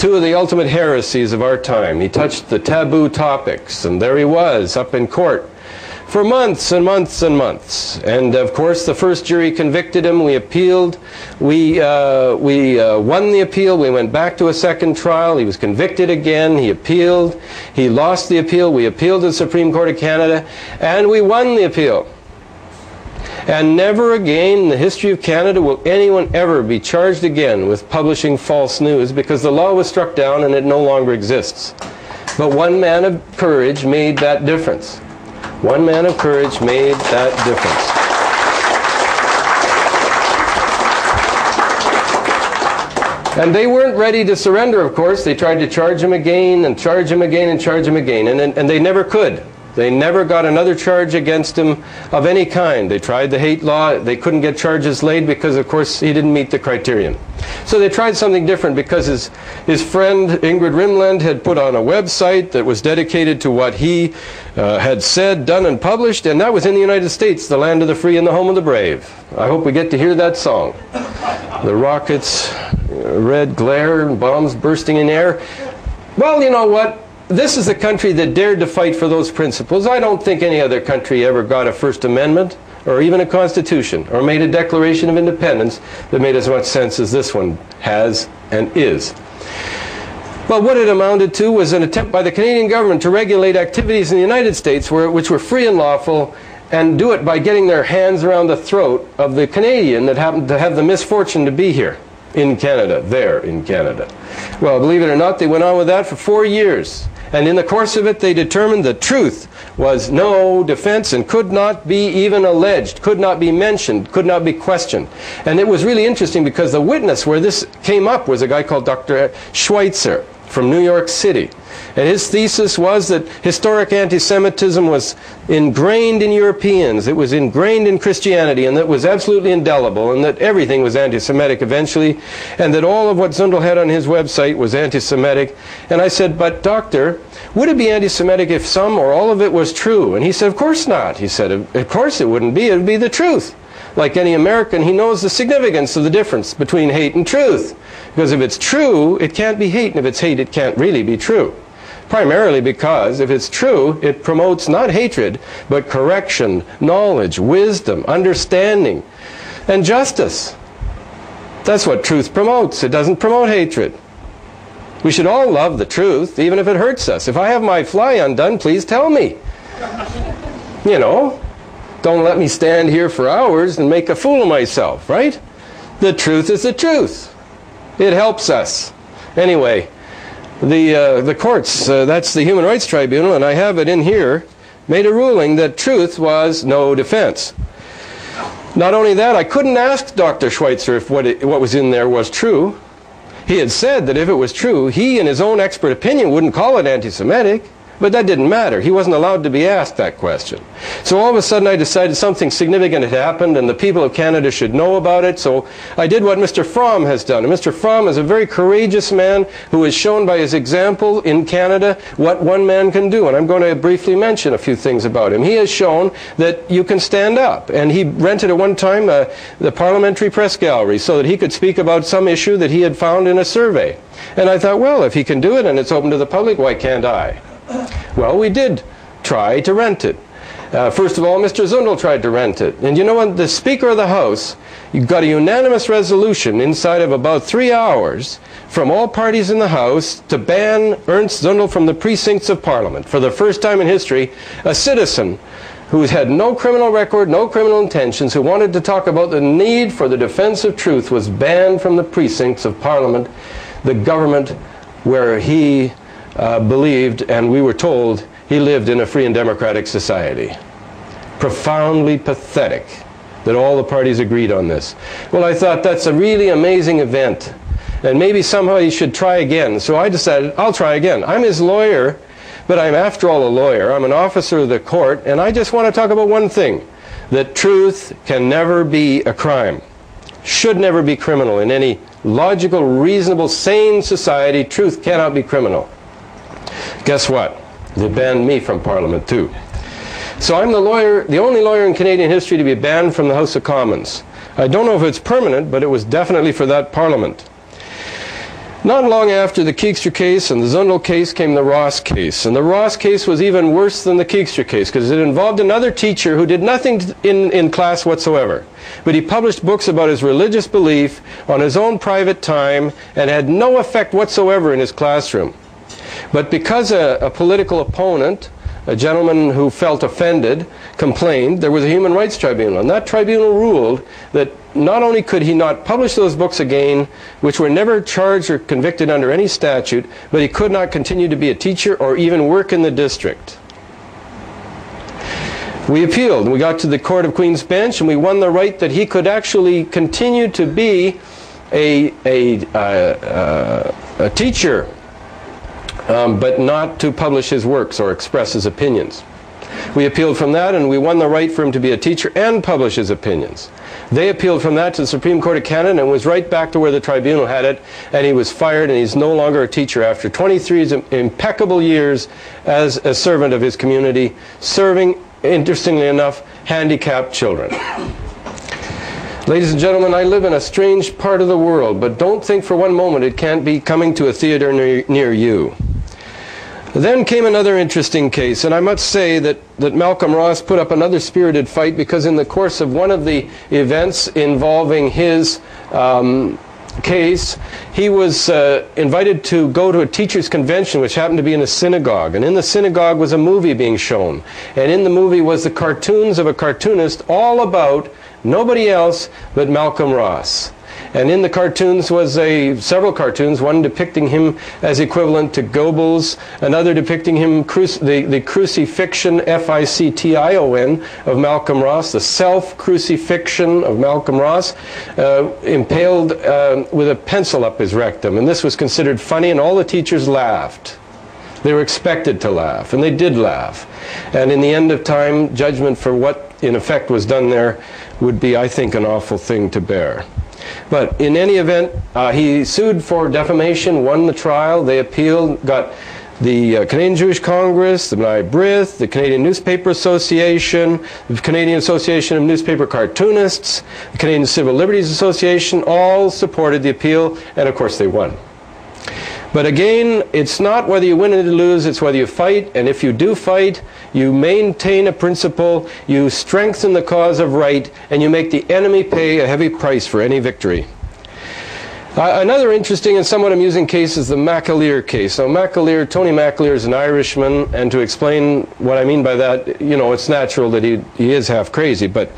Two of the ultimate heresies of our time. He touched the taboo topics, and there he was, up in court for months and months and months. And of course, the first jury convicted him. We appealed. We, uh, we uh, won the appeal. We went back to a second trial. He was convicted again. He appealed. He lost the appeal. We appealed to the Supreme Court of Canada, and we won the appeal. And never again in the history of Canada will anyone ever be charged again with publishing false news because the law was struck down and it no longer exists. But one man of courage made that difference. One man of courage made that difference. And they weren't ready to surrender, of course. They tried to charge him again and charge him again and charge him again. And, and, and they never could. They never got another charge against him of any kind. They tried the hate law. They couldn't get charges laid because, of course, he didn't meet the criterion. So they tried something different because his, his friend Ingrid Rimland had put on a website that was dedicated to what he uh, had said, done, and published, and that was in the United States, the land of the free and the home of the brave. I hope we get to hear that song. The rockets, uh, red glare, and bombs bursting in air. Well, you know what? This is a country that dared to fight for those principles. I don't think any other country ever got a First Amendment or even a constitution or made a declaration of independence that made as much sense as this one has and is. Well, what it amounted to was an attempt by the Canadian government to regulate activities in the United States where, which were free and lawful and do it by getting their hands around the throat of the Canadian that happened to have the misfortune to be here in Canada, there in Canada. Well, believe it or not, they went on with that for four years. And in the course of it, they determined the truth was no defense and could not be even alleged, could not be mentioned, could not be questioned. And it was really interesting because the witness where this came up was a guy called Dr. Schweitzer from New York City. And his thesis was that historic anti-Semitism was ingrained in Europeans, it was ingrained in Christianity, and that was absolutely indelible, and that everything was anti-Semitic eventually, and that all of what Zundel had on his website was anti-Semitic. And I said, but doctor, would it be anti-Semitic if some or all of it was true? And he said, of course not. He said, of course it wouldn't be. It would be the truth. Like any American, he knows the significance of the difference between hate and truth. Because if it's true, it can't be hate, and if it's hate, it can't really be true. Primarily because if it's true, it promotes not hatred, but correction, knowledge, wisdom, understanding, and justice. That's what truth promotes. It doesn't promote hatred. We should all love the truth, even if it hurts us. If I have my fly undone, please tell me. You know, don't let me stand here for hours and make a fool of myself, right? The truth is the truth. It helps us. Anyway, the, uh, the courts, uh, that's the Human Rights Tribunal, and I have it in here, made a ruling that truth was no defense. Not only that, I couldn't ask Dr. Schweitzer if what, it, what was in there was true. He had said that if it was true, he, in his own expert opinion, wouldn't call it anti Semitic. But that didn't matter. He wasn't allowed to be asked that question. So all of a sudden I decided something significant had happened and the people of Canada should know about it. So I did what Mr. Fromm has done. And Mr. Fromm is a very courageous man who has shown by his example in Canada what one man can do. And I'm going to briefly mention a few things about him. He has shown that you can stand up. And he rented at one time uh, the Parliamentary Press Gallery so that he could speak about some issue that he had found in a survey. And I thought, well, if he can do it and it's open to the public, why can't I? Well, we did try to rent it. Uh, first of all, Mr. Zundel tried to rent it. And you know what? The Speaker of the House got a unanimous resolution inside of about three hours from all parties in the House to ban Ernst Zundel from the precincts of Parliament. For the first time in history, a citizen who had no criminal record, no criminal intentions, who wanted to talk about the need for the defense of truth was banned from the precincts of Parliament, the government where he uh, believed, and we were told, he lived in a free and democratic society. Profoundly pathetic. that all the parties agreed on this. Well, I thought that's a really amazing event. And maybe somehow he should try again. So I decided, I'll try again. I'm his lawyer, but I'm after all a lawyer. I'm an officer of the court, and I just want to talk about one thing that truth can never be a crime, should never be criminal in any logical, reasonable, sane society. Truth cannot be criminal. Guess what? They banned me from Parliament too. So I'm the lawyer, the only lawyer in Canadian history to be banned from the House of Commons. I don't know if it's permanent, but it was definitely for that Parliament. Not long after the Keegstra case and the Zundel case came the Ross case. And the Ross case was even worse than the Keegstra case because it involved another teacher who did nothing in, in class whatsoever. But he published books about his religious belief on his own private time and had no effect whatsoever in his classroom. But because a, a political opponent a gentleman who felt offended complained, there was a human rights tribunal. And that tribunal ruled that not only could he not publish those books again, which were never charged or convicted under any statute, but he could not continue to be a teacher or even work in the district. We appealed. We got to the Court of Queen's Bench and we won the right that he could actually continue to be a, a, uh, uh, a teacher um, but not to publish his works or express his opinions. We appealed from that and we won the right for him to be a teacher and publish his opinions. They appealed from that to the Supreme Court of Canada and was right back to where the tribunal had it, and he was fired and he's no longer a teacher after 23 impeccable years as a servant of his community, serving, interestingly enough, handicapped children. Ladies and gentlemen, I live in a strange part of the world, but don't think for one moment it can't be coming to a theater near, near you. Then came another interesting case, and I must say that, that Malcolm Ross put up another spirited fight because in the course of one of the events involving his um, case, he was uh, invited to go to a teachers' convention, which happened to be in a synagogue. And in the synagogue was a movie being shown. And in the movie was the cartoons of a cartoonist all about nobody else but Malcolm Ross. And in the cartoons was a several cartoons, one depicting him as equivalent to Goebbels, another depicting him the, the crucifixion, F-I-C-T-I-O-N, of Malcolm Ross, the self-crucifixion of Malcolm Ross, uh, impaled uh, with a pencil up his rectum. And this was considered funny, and all the teachers laughed. They were expected to laugh, and they did laugh. And in the end of time, judgment for what in effect was done there would be, I think, an awful thing to bear. But in any event, uh, he sued for defamation, won the trial. They appealed, got the uh, Canadian Jewish Congress, the B'nai B'rith, the Canadian Newspaper Association, the Canadian Association of Newspaper Cartoonists, the Canadian Civil Liberties Association, all supported the appeal, and of course they won. But again, it's not whether you win or lose, it's whether you fight, and if you do fight, you maintain a principle, you strengthen the cause of right, and you make the enemy pay a heavy price for any victory. Uh, another interesting and somewhat amusing case is the McAleer case. So McAleer, Tony McAleer is an Irishman, and to explain what I mean by that, you know, it's natural that he, he is half crazy, but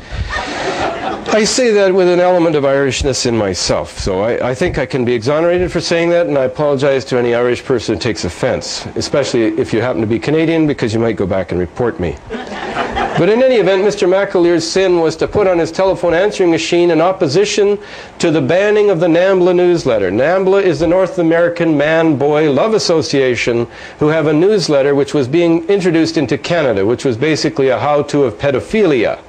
I say that with an element of Irishness in myself, so I, I, think I can be exonerated for saying that, and I apologize to any Irish person who takes offense, especially if you happen to be Canadian, because you might go back and report me. But in any event, Mr. McAleer's sin was to put on his telephone answering machine in opposition to the banning of the NAMBLA newsletter. NAMBLA is the North American Man Boy Love Association, who have a newsletter which was being introduced into Canada, which was basically a how-to of pedophilia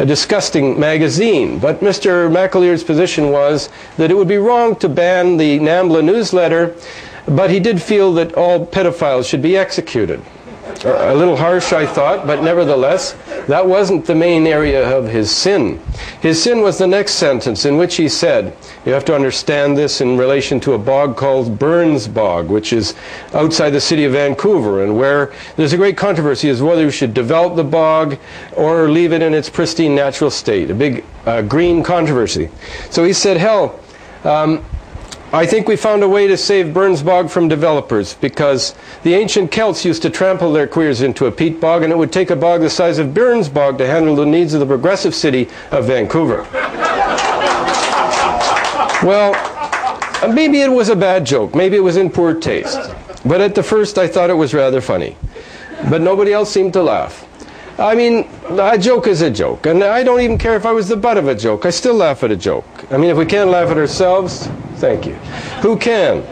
a disgusting magazine. But Mr. McAleer's position was that it would be wrong to ban the NAMBLA newsletter, but he did feel that all pedophiles should be executed. A little harsh, I thought, but nevertheless, that wasn't the main area of his sin. His sin was the next sentence in which he said, you have to understand this in relation to a bog called Burns Bog, which is outside the city of Vancouver, and where there's a great controversy as whether you should develop the bog or leave it in its pristine natural state, a big uh, green controversy. So he said, hell, um, I think we found a way to save Burns Bog from developers because the ancient Celts used to trample their queers into a peat bog and it would take a bog the size of Burns Bog to handle the needs of the progressive city of Vancouver. well, maybe it was a bad joke. Maybe it was in poor taste. But at the first I thought it was rather funny. But nobody else seemed to laugh. I mean, a joke is a joke, and I don't even care if I was the butt of a joke. I still laugh at a joke. I mean, if we can't laugh at ourselves, thank you. Who can?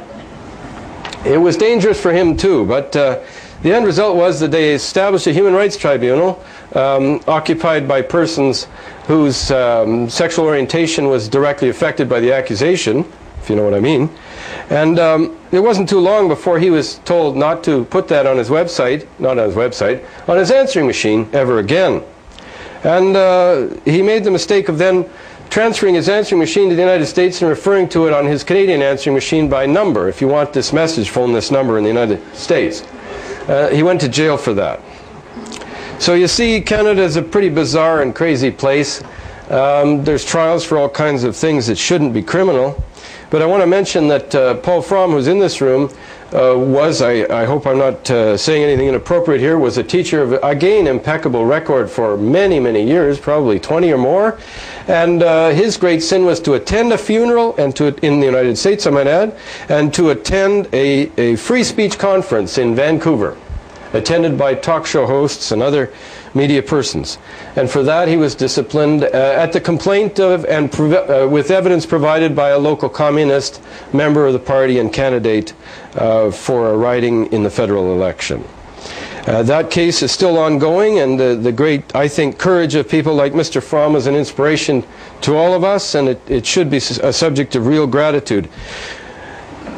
It was dangerous for him too, but uh, the end result was that they established a human rights tribunal um, occupied by persons whose um, sexual orientation was directly affected by the accusation, if you know what I mean. And um, it wasn't too long before he was told not to put that on his website, not on his website, on his answering machine ever again. And uh, he made the mistake of then transferring his answering machine to the United States and referring to it on his Canadian answering machine by number. If you want this message, phone this number in the United States. Uh, he went to jail for that. So you see, Canada is a pretty bizarre and crazy place. Um, there's trials for all kinds of things that shouldn't be criminal. But I want to mention that uh, Paul Fromm, who's in this room, uh, was, I, I, hope I'm not uh, saying anything inappropriate here, was a teacher of, again, impeccable record for many, many years, probably 20 or more. And uh, his great sin was to attend a funeral, and to in the United States, I might add, and to attend a, a free speech conference in Vancouver, attended by talk show hosts and other media persons. And for that, he was disciplined uh, at the complaint of and uh, with evidence provided by a local communist member of the party and candidate uh, for a riding in the federal election. Uh, that case is still ongoing, and the, great, I think, courage of people like Mr. Fromm is an inspiration to all of us, and it, it should be a subject of real gratitude.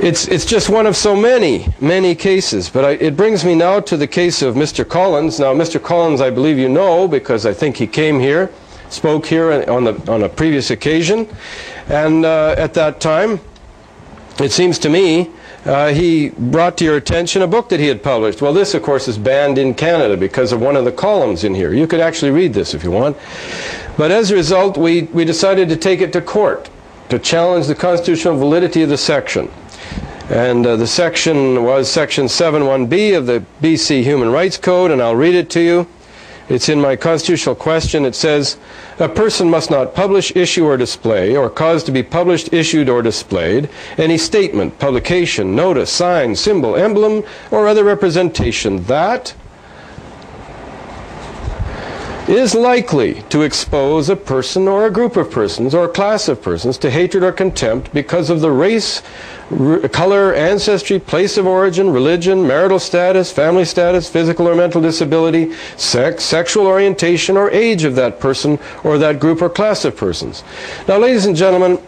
It's, it's just one of so many, many cases. But I, it brings me now to the case of Mr. Collins. Now, Mr. Collins, I believe you know because I think he came here, spoke here on, the, on a previous occasion. And uh, at that time, it seems to me, uh, he brought to your attention a book that he had published. Well, this, of course, is banned in Canada because of one of the columns in here. You could actually read this if you want. But as a result, we, we decided to take it to court to challenge the constitutional validity of the section. And uh, the section was Section 7.1b of the BC Human Rights Code, and I'll read it to you. It's in my constitutional question. It says, A person must not publish, issue, or display, or cause to be published, issued, or displayed, any statement, publication, notice, sign, symbol, emblem, or other representation that is likely to expose a person or a group of persons or a class of persons to hatred or contempt because of the race, color, ancestry, place of origin, religion, marital status, family status, physical or mental disability, sex, sexual orientation, or age of that person or that group or class of persons. Now, ladies and gentlemen,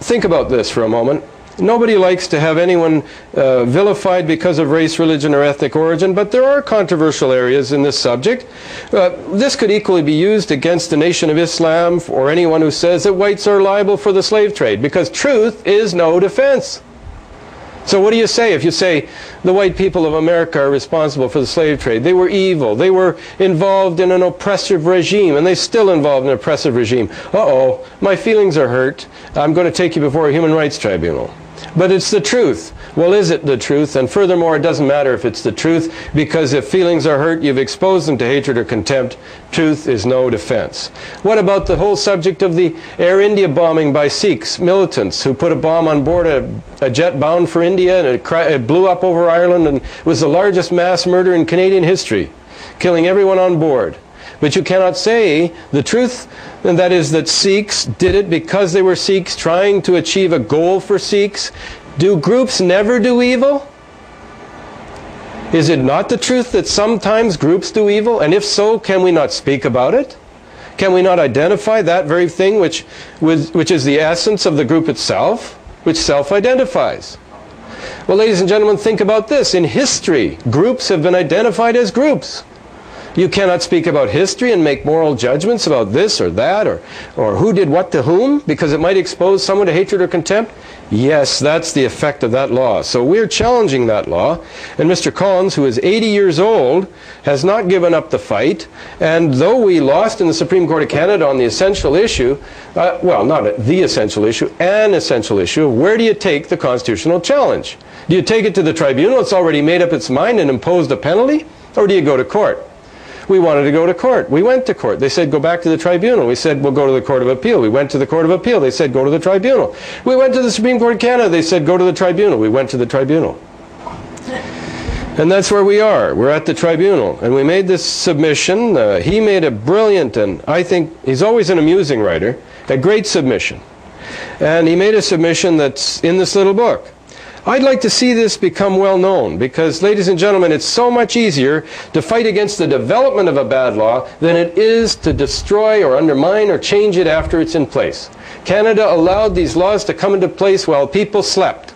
think about this for a moment. Nobody likes to have anyone uh, vilified because of race, religion, or ethnic origin, but there are controversial areas in this subject. Uh, this could equally be used against the Nation of Islam or anyone who says that whites are liable for the slave trade, because truth is no defense. So what do you say if you say the white people of America are responsible for the slave trade? They were evil. They were involved in an oppressive regime, and they still involved in an oppressive regime. Uh-oh, my feelings are hurt. I'm going to take you before a human rights tribunal. But it's the truth. Well, is it the truth? And furthermore, it doesn't matter if it's the truth, because if feelings are hurt, you've exposed them to hatred or contempt. Truth is no defense. What about the whole subject of the Air India bombing by Sikhs, militants, who put a bomb on board a, a jet bound for India, and it, it blew up over Ireland and was the largest mass murder in Canadian history, killing everyone on board? But you cannot say the truth, and that is that Sikhs did it because they were Sikhs trying to achieve a goal for Sikhs. Do groups never do evil? Is it not the truth that sometimes groups do evil? And if so, can we not speak about it? Can we not identify that very thing which, which is the essence of the group itself, which self identifies? Well, ladies and gentlemen, think about this. In history, groups have been identified as groups. You cannot speak about history and make moral judgments about this or that or, or who did what to whom because it might expose someone to hatred or contempt. Yes, that's the effect of that law. So we're challenging that law. And Mr. Collins, who is 80 years old, has not given up the fight. And though we lost in the Supreme Court of Canada on the essential issue, uh, well, not the essential issue, an essential issue, where do you take the constitutional challenge? Do you take it to the tribunal that's already made up its mind and imposed a penalty? Or do you go to court? We wanted to go to court. We went to court. They said, go back to the tribunal. We said, we'll go to the Court of Appeal. We went to the Court of Appeal. They said, go to the tribunal. We went to the Supreme Court of Canada. They said, go to the tribunal. We went to the tribunal. And that's where we are. We're at the tribunal. And we made this submission. Uh, he made a brilliant, and I think he's always an amusing writer, a great submission. And he made a submission that's in this little book. I'd like to see this become well known because, ladies and gentlemen, it's so much easier to fight against the development of a bad law than it is to destroy or undermine or change it after it's in place. Canada allowed these laws to come into place while people slept.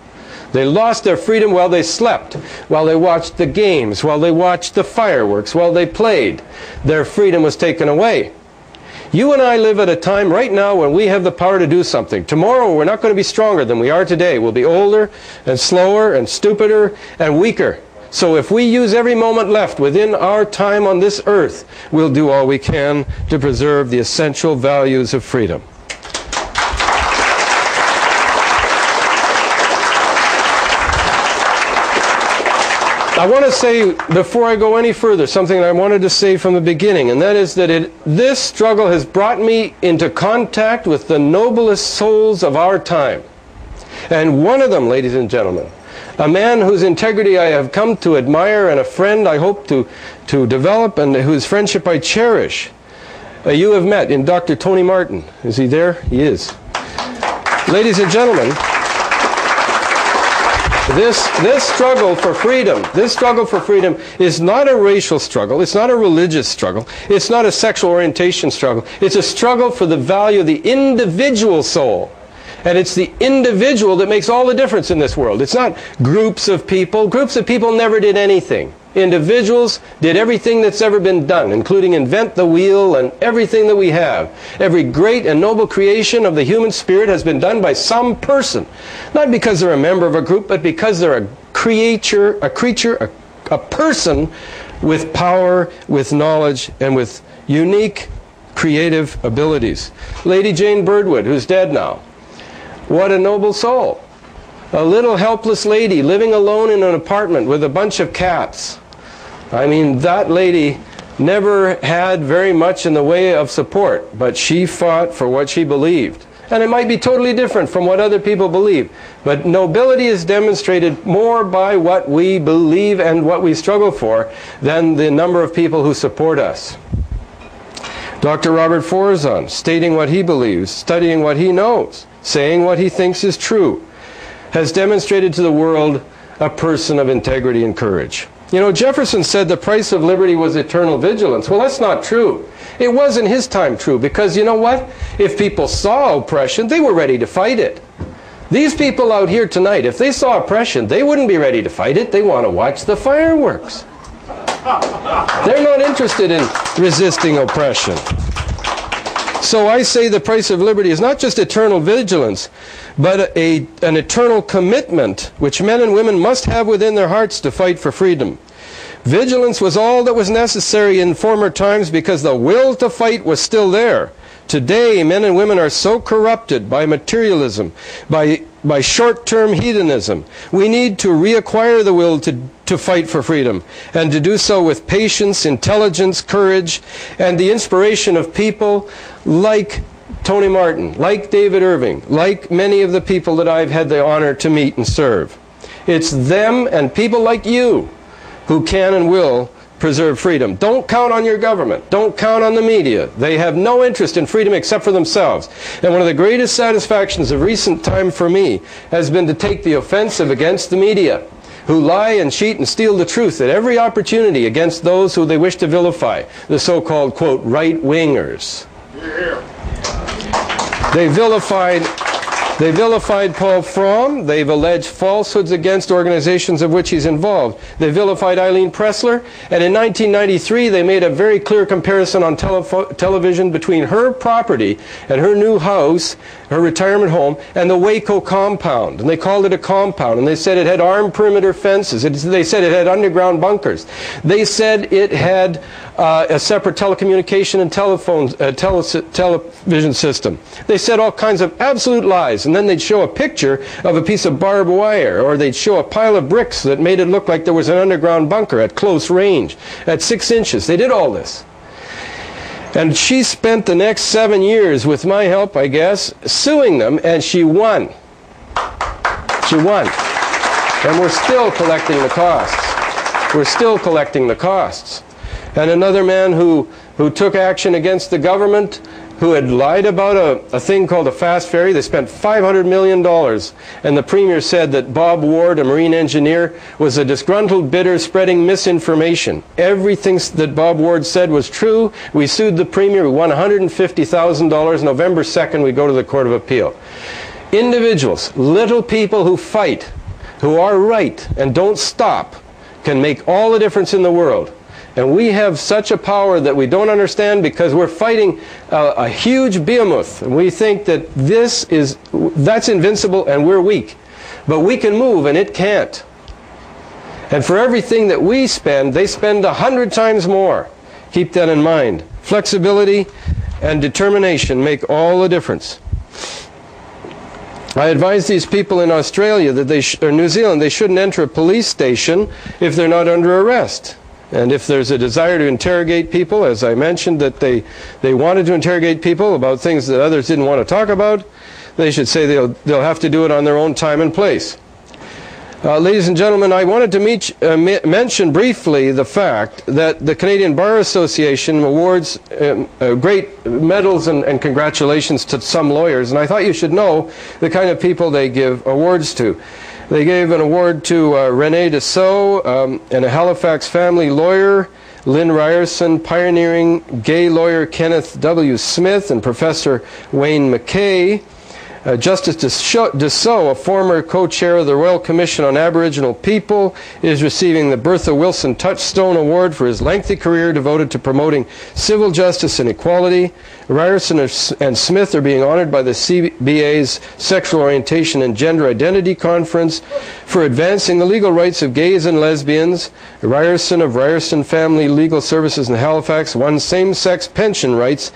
They lost their freedom while they slept, while they watched the games, while they watched the fireworks, while they played. Their freedom was taken away. You and I live at a time right now when we have the power to do something. Tomorrow we're not going to be stronger than we are today. We'll be older and slower and stupider and weaker. So if we use every moment left within our time on this earth, we'll do all we can to preserve the essential values of freedom. I want to say, before I go any further, something I wanted to say from the beginning, and that is that it, this struggle has brought me into contact with the noblest souls of our time. And one of them, ladies and gentlemen, a man whose integrity I have come to admire and a friend I hope to, to develop and whose friendship I cherish, uh, you have met in Dr. Tony Martin. Is he there? He is. Ladies and gentlemen, this, this struggle for freedom, this struggle for freedom is not a racial struggle. It's not a religious struggle. It's not a sexual orientation struggle. It's a struggle for the value of the individual soul. And it's the individual that makes all the difference in this world. It's not groups of people. Groups of people never did anything individuals did everything that's ever been done, including invent the wheel and everything that we have. Every great and noble creation of the human spirit has been done by some person. Not because they're a member of a group, but because they're a creature, a creature, a, a person with power, with knowledge, and with unique creative abilities. Lady Jane Birdwood, who's dead now. What a noble soul. A little helpless lady living alone in an apartment with a bunch of cats. I mean, that lady never had very much in the way of support, but she fought for what she believed. And it might be totally different from what other people believe. But nobility is demonstrated more by what we believe and what we struggle for than the number of people who support us. Dr. Robert Faurisson, stating what he believes, studying what he knows, saying what he thinks is true, has demonstrated to the world a person of integrity and courage. You know, Jefferson said the price of liberty was eternal vigilance. Well, that's not true. It was in his time true because you know what? If people saw oppression, they were ready to fight it. These people out here tonight, if they saw oppression, they wouldn't be ready to fight it. They want to watch the fireworks. They're not interested in resisting oppression. So I say the price of liberty is not just eternal vigilance, but a, an eternal commitment which men and women must have within their hearts to fight for freedom. Vigilance was all that was necessary in former times because the will to fight was still there. Today, men and women are so corrupted by materialism, by, by short term hedonism. We need to reacquire the will to, to fight for freedom, and to do so with patience, intelligence, courage, and the inspiration of people like Tony Martin, like David Irving, like many of the people that I've had the honor to meet and serve. It's them and people like you who can and will preserve freedom. Don't count on your government. Don't count on the media. They have no interest in freedom except for themselves. And one of the greatest satisfactions of recent time for me has been to take the offensive against the media who lie and cheat and steal the truth at every opportunity against those who they wish to vilify, the so-called, quote, right-wingers. They vilified they vilified Paul Fromm. They've alleged falsehoods against organizations of which he's involved. They vilified Eileen Pressler. And in 1993, they made a very clear comparison on television between her property and her new house, her retirement home, and the Waco compound. And they called it a compound. And they said it had armed perimeter fences. It, they said it had underground bunkers. They said it had uh, a separate telecommunication and telephone, uh, tele television system. They said all kinds of absolute lies, and then they'd show a picture of a piece of barbed wire, or they'd show a pile of bricks that made it look like there was an underground bunker at close range, at six inches. They did all this. And she spent the next seven years, with my help, I guess, suing them, and she won. She won. And we're still collecting the costs. we're still collecting the costs. And another man who, who took action against the government who had lied about a, a thing called a fast ferry. They spent $500 million. And the premier said that Bob Ward, a marine engineer, was a disgruntled bidder spreading misinformation. Everything that Bob Ward said was true. We sued the premier. We won $150,000. November 2nd, we go to the Court of Appeal. Individuals, little people who fight, who are right and don't stop, can make all the difference in the world. And we have such a power that we don't understand because we're fighting a, a huge behemoth. And we think that this is, that's invincible and we're weak. But we can move and it can't. And for everything that we spend, they spend a hundred times more. Keep that in mind. Flexibility and determination make all the difference. I advise these people in Australia that they or New Zealand they shouldn't enter a police station if they're not under arrest. And if there's a desire to interrogate people, as I mentioned that they, they wanted to interrogate people about things that others didn't want to talk about, they should say they'll, they'll have to do it on their own time and place. Uh, ladies and gentlemen, I wanted to meet, uh, mention briefly the fact that the Canadian Bar Association awards um, uh, great medals and, and, congratulations to some lawyers, and I thought you should know the kind of people they give awards to. They gave an award to uh, Rene Dussault um, and a Halifax family lawyer, Lynn Ryerson, pioneering gay lawyer Kenneth W. Smith, and Professor Wayne McKay. Uh, Justice Dussault, a former co-chair of the Royal Commission on Aboriginal People, is receiving the Bertha Wilson Touchstone Award for his lengthy career devoted to promoting civil justice and equality. Ryerson and Smith are being honored by the CBA's Sexual Orientation and Gender Identity Conference for advancing the legal rights of gays and lesbians. Ryerson of Ryerson Family Legal Services in Halifax won same-sex pension rights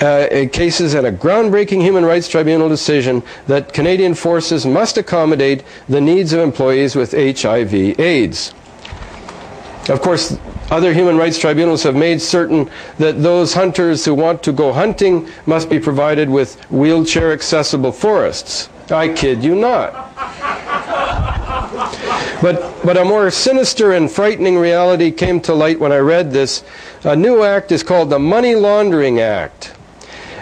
uh, cases and a groundbreaking human rights tribunal decision that Canadian forces must accommodate the needs of employees with HIV AIDS. Of course, other human rights tribunals have made certain that those hunters who want to go hunting must be provided with wheelchair accessible forests. I kid you not. But, but a more sinister and frightening reality came to light when I read this. A new act is called the Money Laundering Act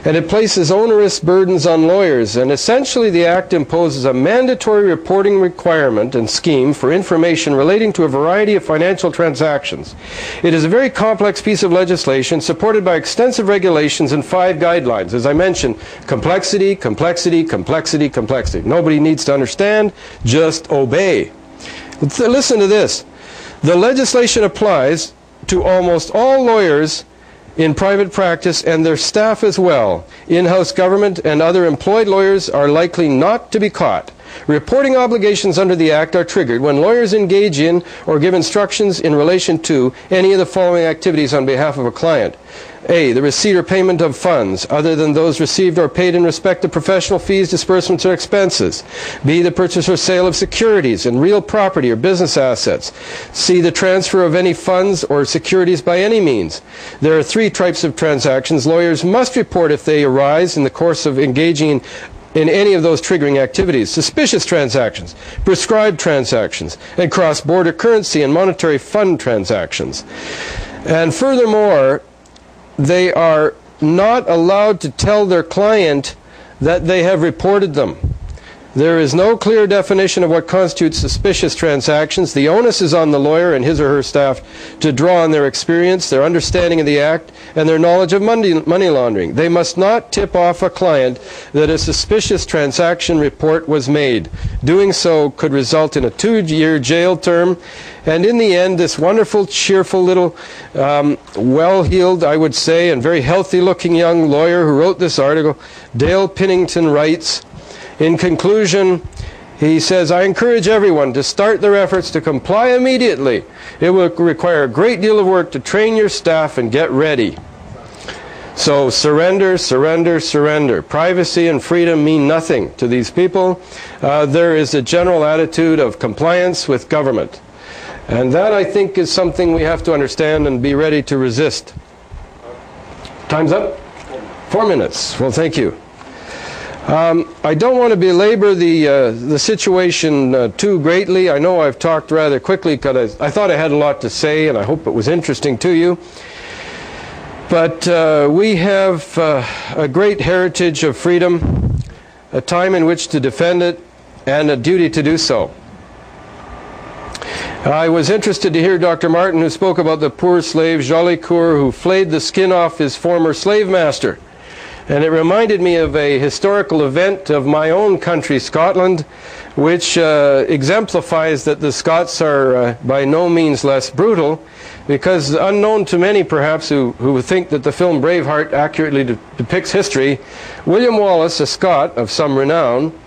and it places onerous burdens on lawyers. And essentially, the Act imposes a mandatory reporting requirement and scheme for information relating to a variety of financial transactions. It is a very complex piece of legislation supported by extensive regulations and five guidelines. As I mentioned, complexity, complexity, complexity, complexity. Nobody needs to understand, just obey. Listen to this. The legislation applies to almost all lawyers in private practice and their staff as well. In-house government and other employed lawyers are likely not to be caught. Reporting obligations under the Act are triggered when lawyers engage in or give instructions in relation to any of the following activities on behalf of a client. A. The receipt or payment of funds other than those received or paid in respect of professional fees, disbursements, or expenses. B. The purchase or sale of securities and real property or business assets. C. The transfer of any funds or securities by any means. There are three types of transactions. Lawyers must report if they arise in the course of engaging in in any of those triggering activities. Suspicious transactions, prescribed transactions, and cross-border currency and monetary fund transactions. And furthermore, they are not allowed to tell their client that they have reported them. There is no clear definition of what constitutes suspicious transactions. The onus is on the lawyer and his or her staff to draw on their experience, their understanding of the act, and their knowledge of money, money laundering. They must not tip off a client that a suspicious transaction report was made. Doing so could result in a two-year jail term and in the end, this wonderful, cheerful little, um, well-heeled, I would say, and very healthy-looking young lawyer who wrote this article, Dale Pinnington writes, in conclusion, he says, I encourage everyone to start their efforts to comply immediately. It will require a great deal of work to train your staff and get ready. So surrender, surrender, surrender. Privacy and freedom mean nothing to these people. Uh, there is a general attitude of compliance with government. And that, I think, is something we have to understand and be ready to resist. Time's up? Four minutes. Well, thank you. Um, I don't want to belabor the, uh, the situation uh, too greatly. I know I've talked rather quickly because I, I, thought I had a lot to say and I hope it was interesting to you. But uh, we have uh, a great heritage of freedom, a time in which to defend it, and a duty to do so. I was interested to hear Dr. Martin, who spoke about the poor slave Jolicoeur, who flayed the skin off his former slave master. And it reminded me of a historical event of my own country, Scotland, which uh, exemplifies that the Scots are uh, by no means less brutal, because unknown to many perhaps who, who think that the film Braveheart accurately de depicts history, William Wallace, a Scot of some renown,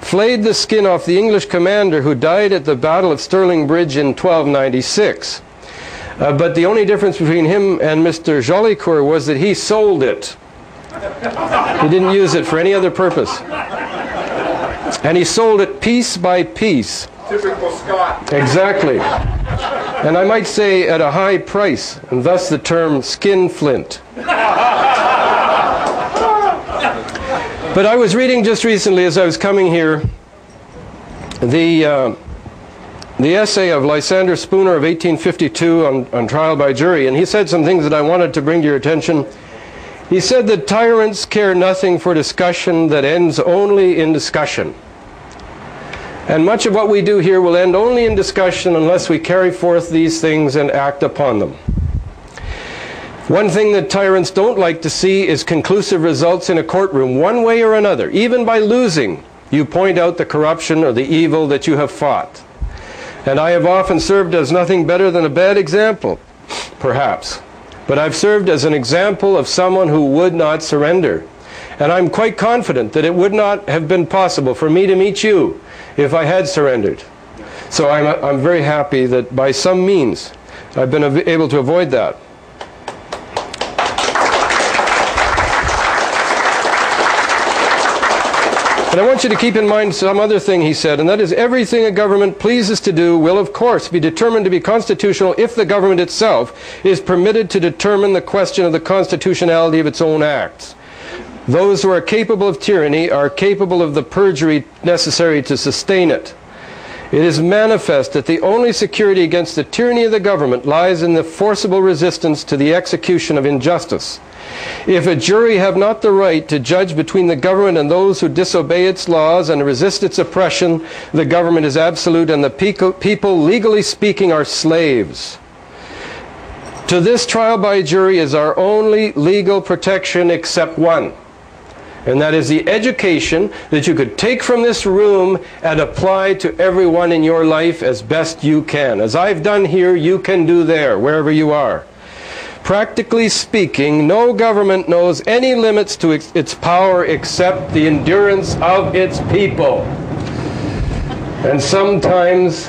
flayed the skin off the English commander who died at the Battle of Stirling Bridge in 1296. Uh, but the only difference between him and Mr. Jolicoeur was that he sold it. He didn't use it for any other purpose. And he sold it piece by piece. Typical Scot. Exactly. And I might say at a high price, and thus the term skin flint. But I was reading just recently as I was coming here the, uh, the essay of Lysander Spooner of 1852 on, on trial by jury, and he said some things that I wanted to bring to your attention. He said that tyrants care nothing for discussion that ends only in discussion. And much of what we do here will end only in discussion unless we carry forth these things and act upon them. One thing that tyrants don't like to see is conclusive results in a courtroom, one way or another. Even by losing, you point out the corruption or the evil that you have fought. And I have often served as nothing better than a bad example, perhaps. But I've served as an example of someone who would not surrender. And I'm quite confident that it would not have been possible for me to meet you if I had surrendered. So I'm, I'm very happy that by some means I've been able to avoid that. And I want you to keep in mind some other thing he said, and that is everything a government pleases to do will, of course, be determined to be constitutional if the government itself is permitted to determine the question of the constitutionality of its own acts. Those who are capable of tyranny are capable of the perjury necessary to sustain it. It is manifest that the only security against the tyranny of the government lies in the forcible resistance to the execution of injustice. If a jury have not the right to judge between the government and those who disobey its laws and resist its oppression, the government is absolute and the people, legally speaking, are slaves. To this trial by jury is our only legal protection except one. And that is the education that you could take from this room and apply to everyone in your life as best you can. As I've done here, you can do there, wherever you are. Practically speaking, no government knows any limits to its power except the endurance of its people. And sometimes,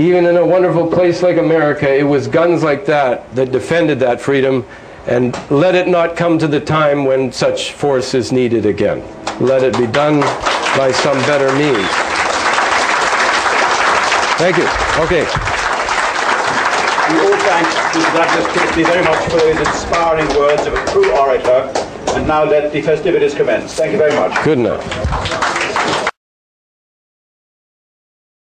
even in a wonderful place like America, it was guns like that that defended that freedom. And let it not come to the time when such force is needed again. Let it be done by some better means. Thank you. Okay. We all thank Mr. Douglas Christie very much for those inspiring words of a true orator. And now let the festivities commence. Thank you very much. Good enough.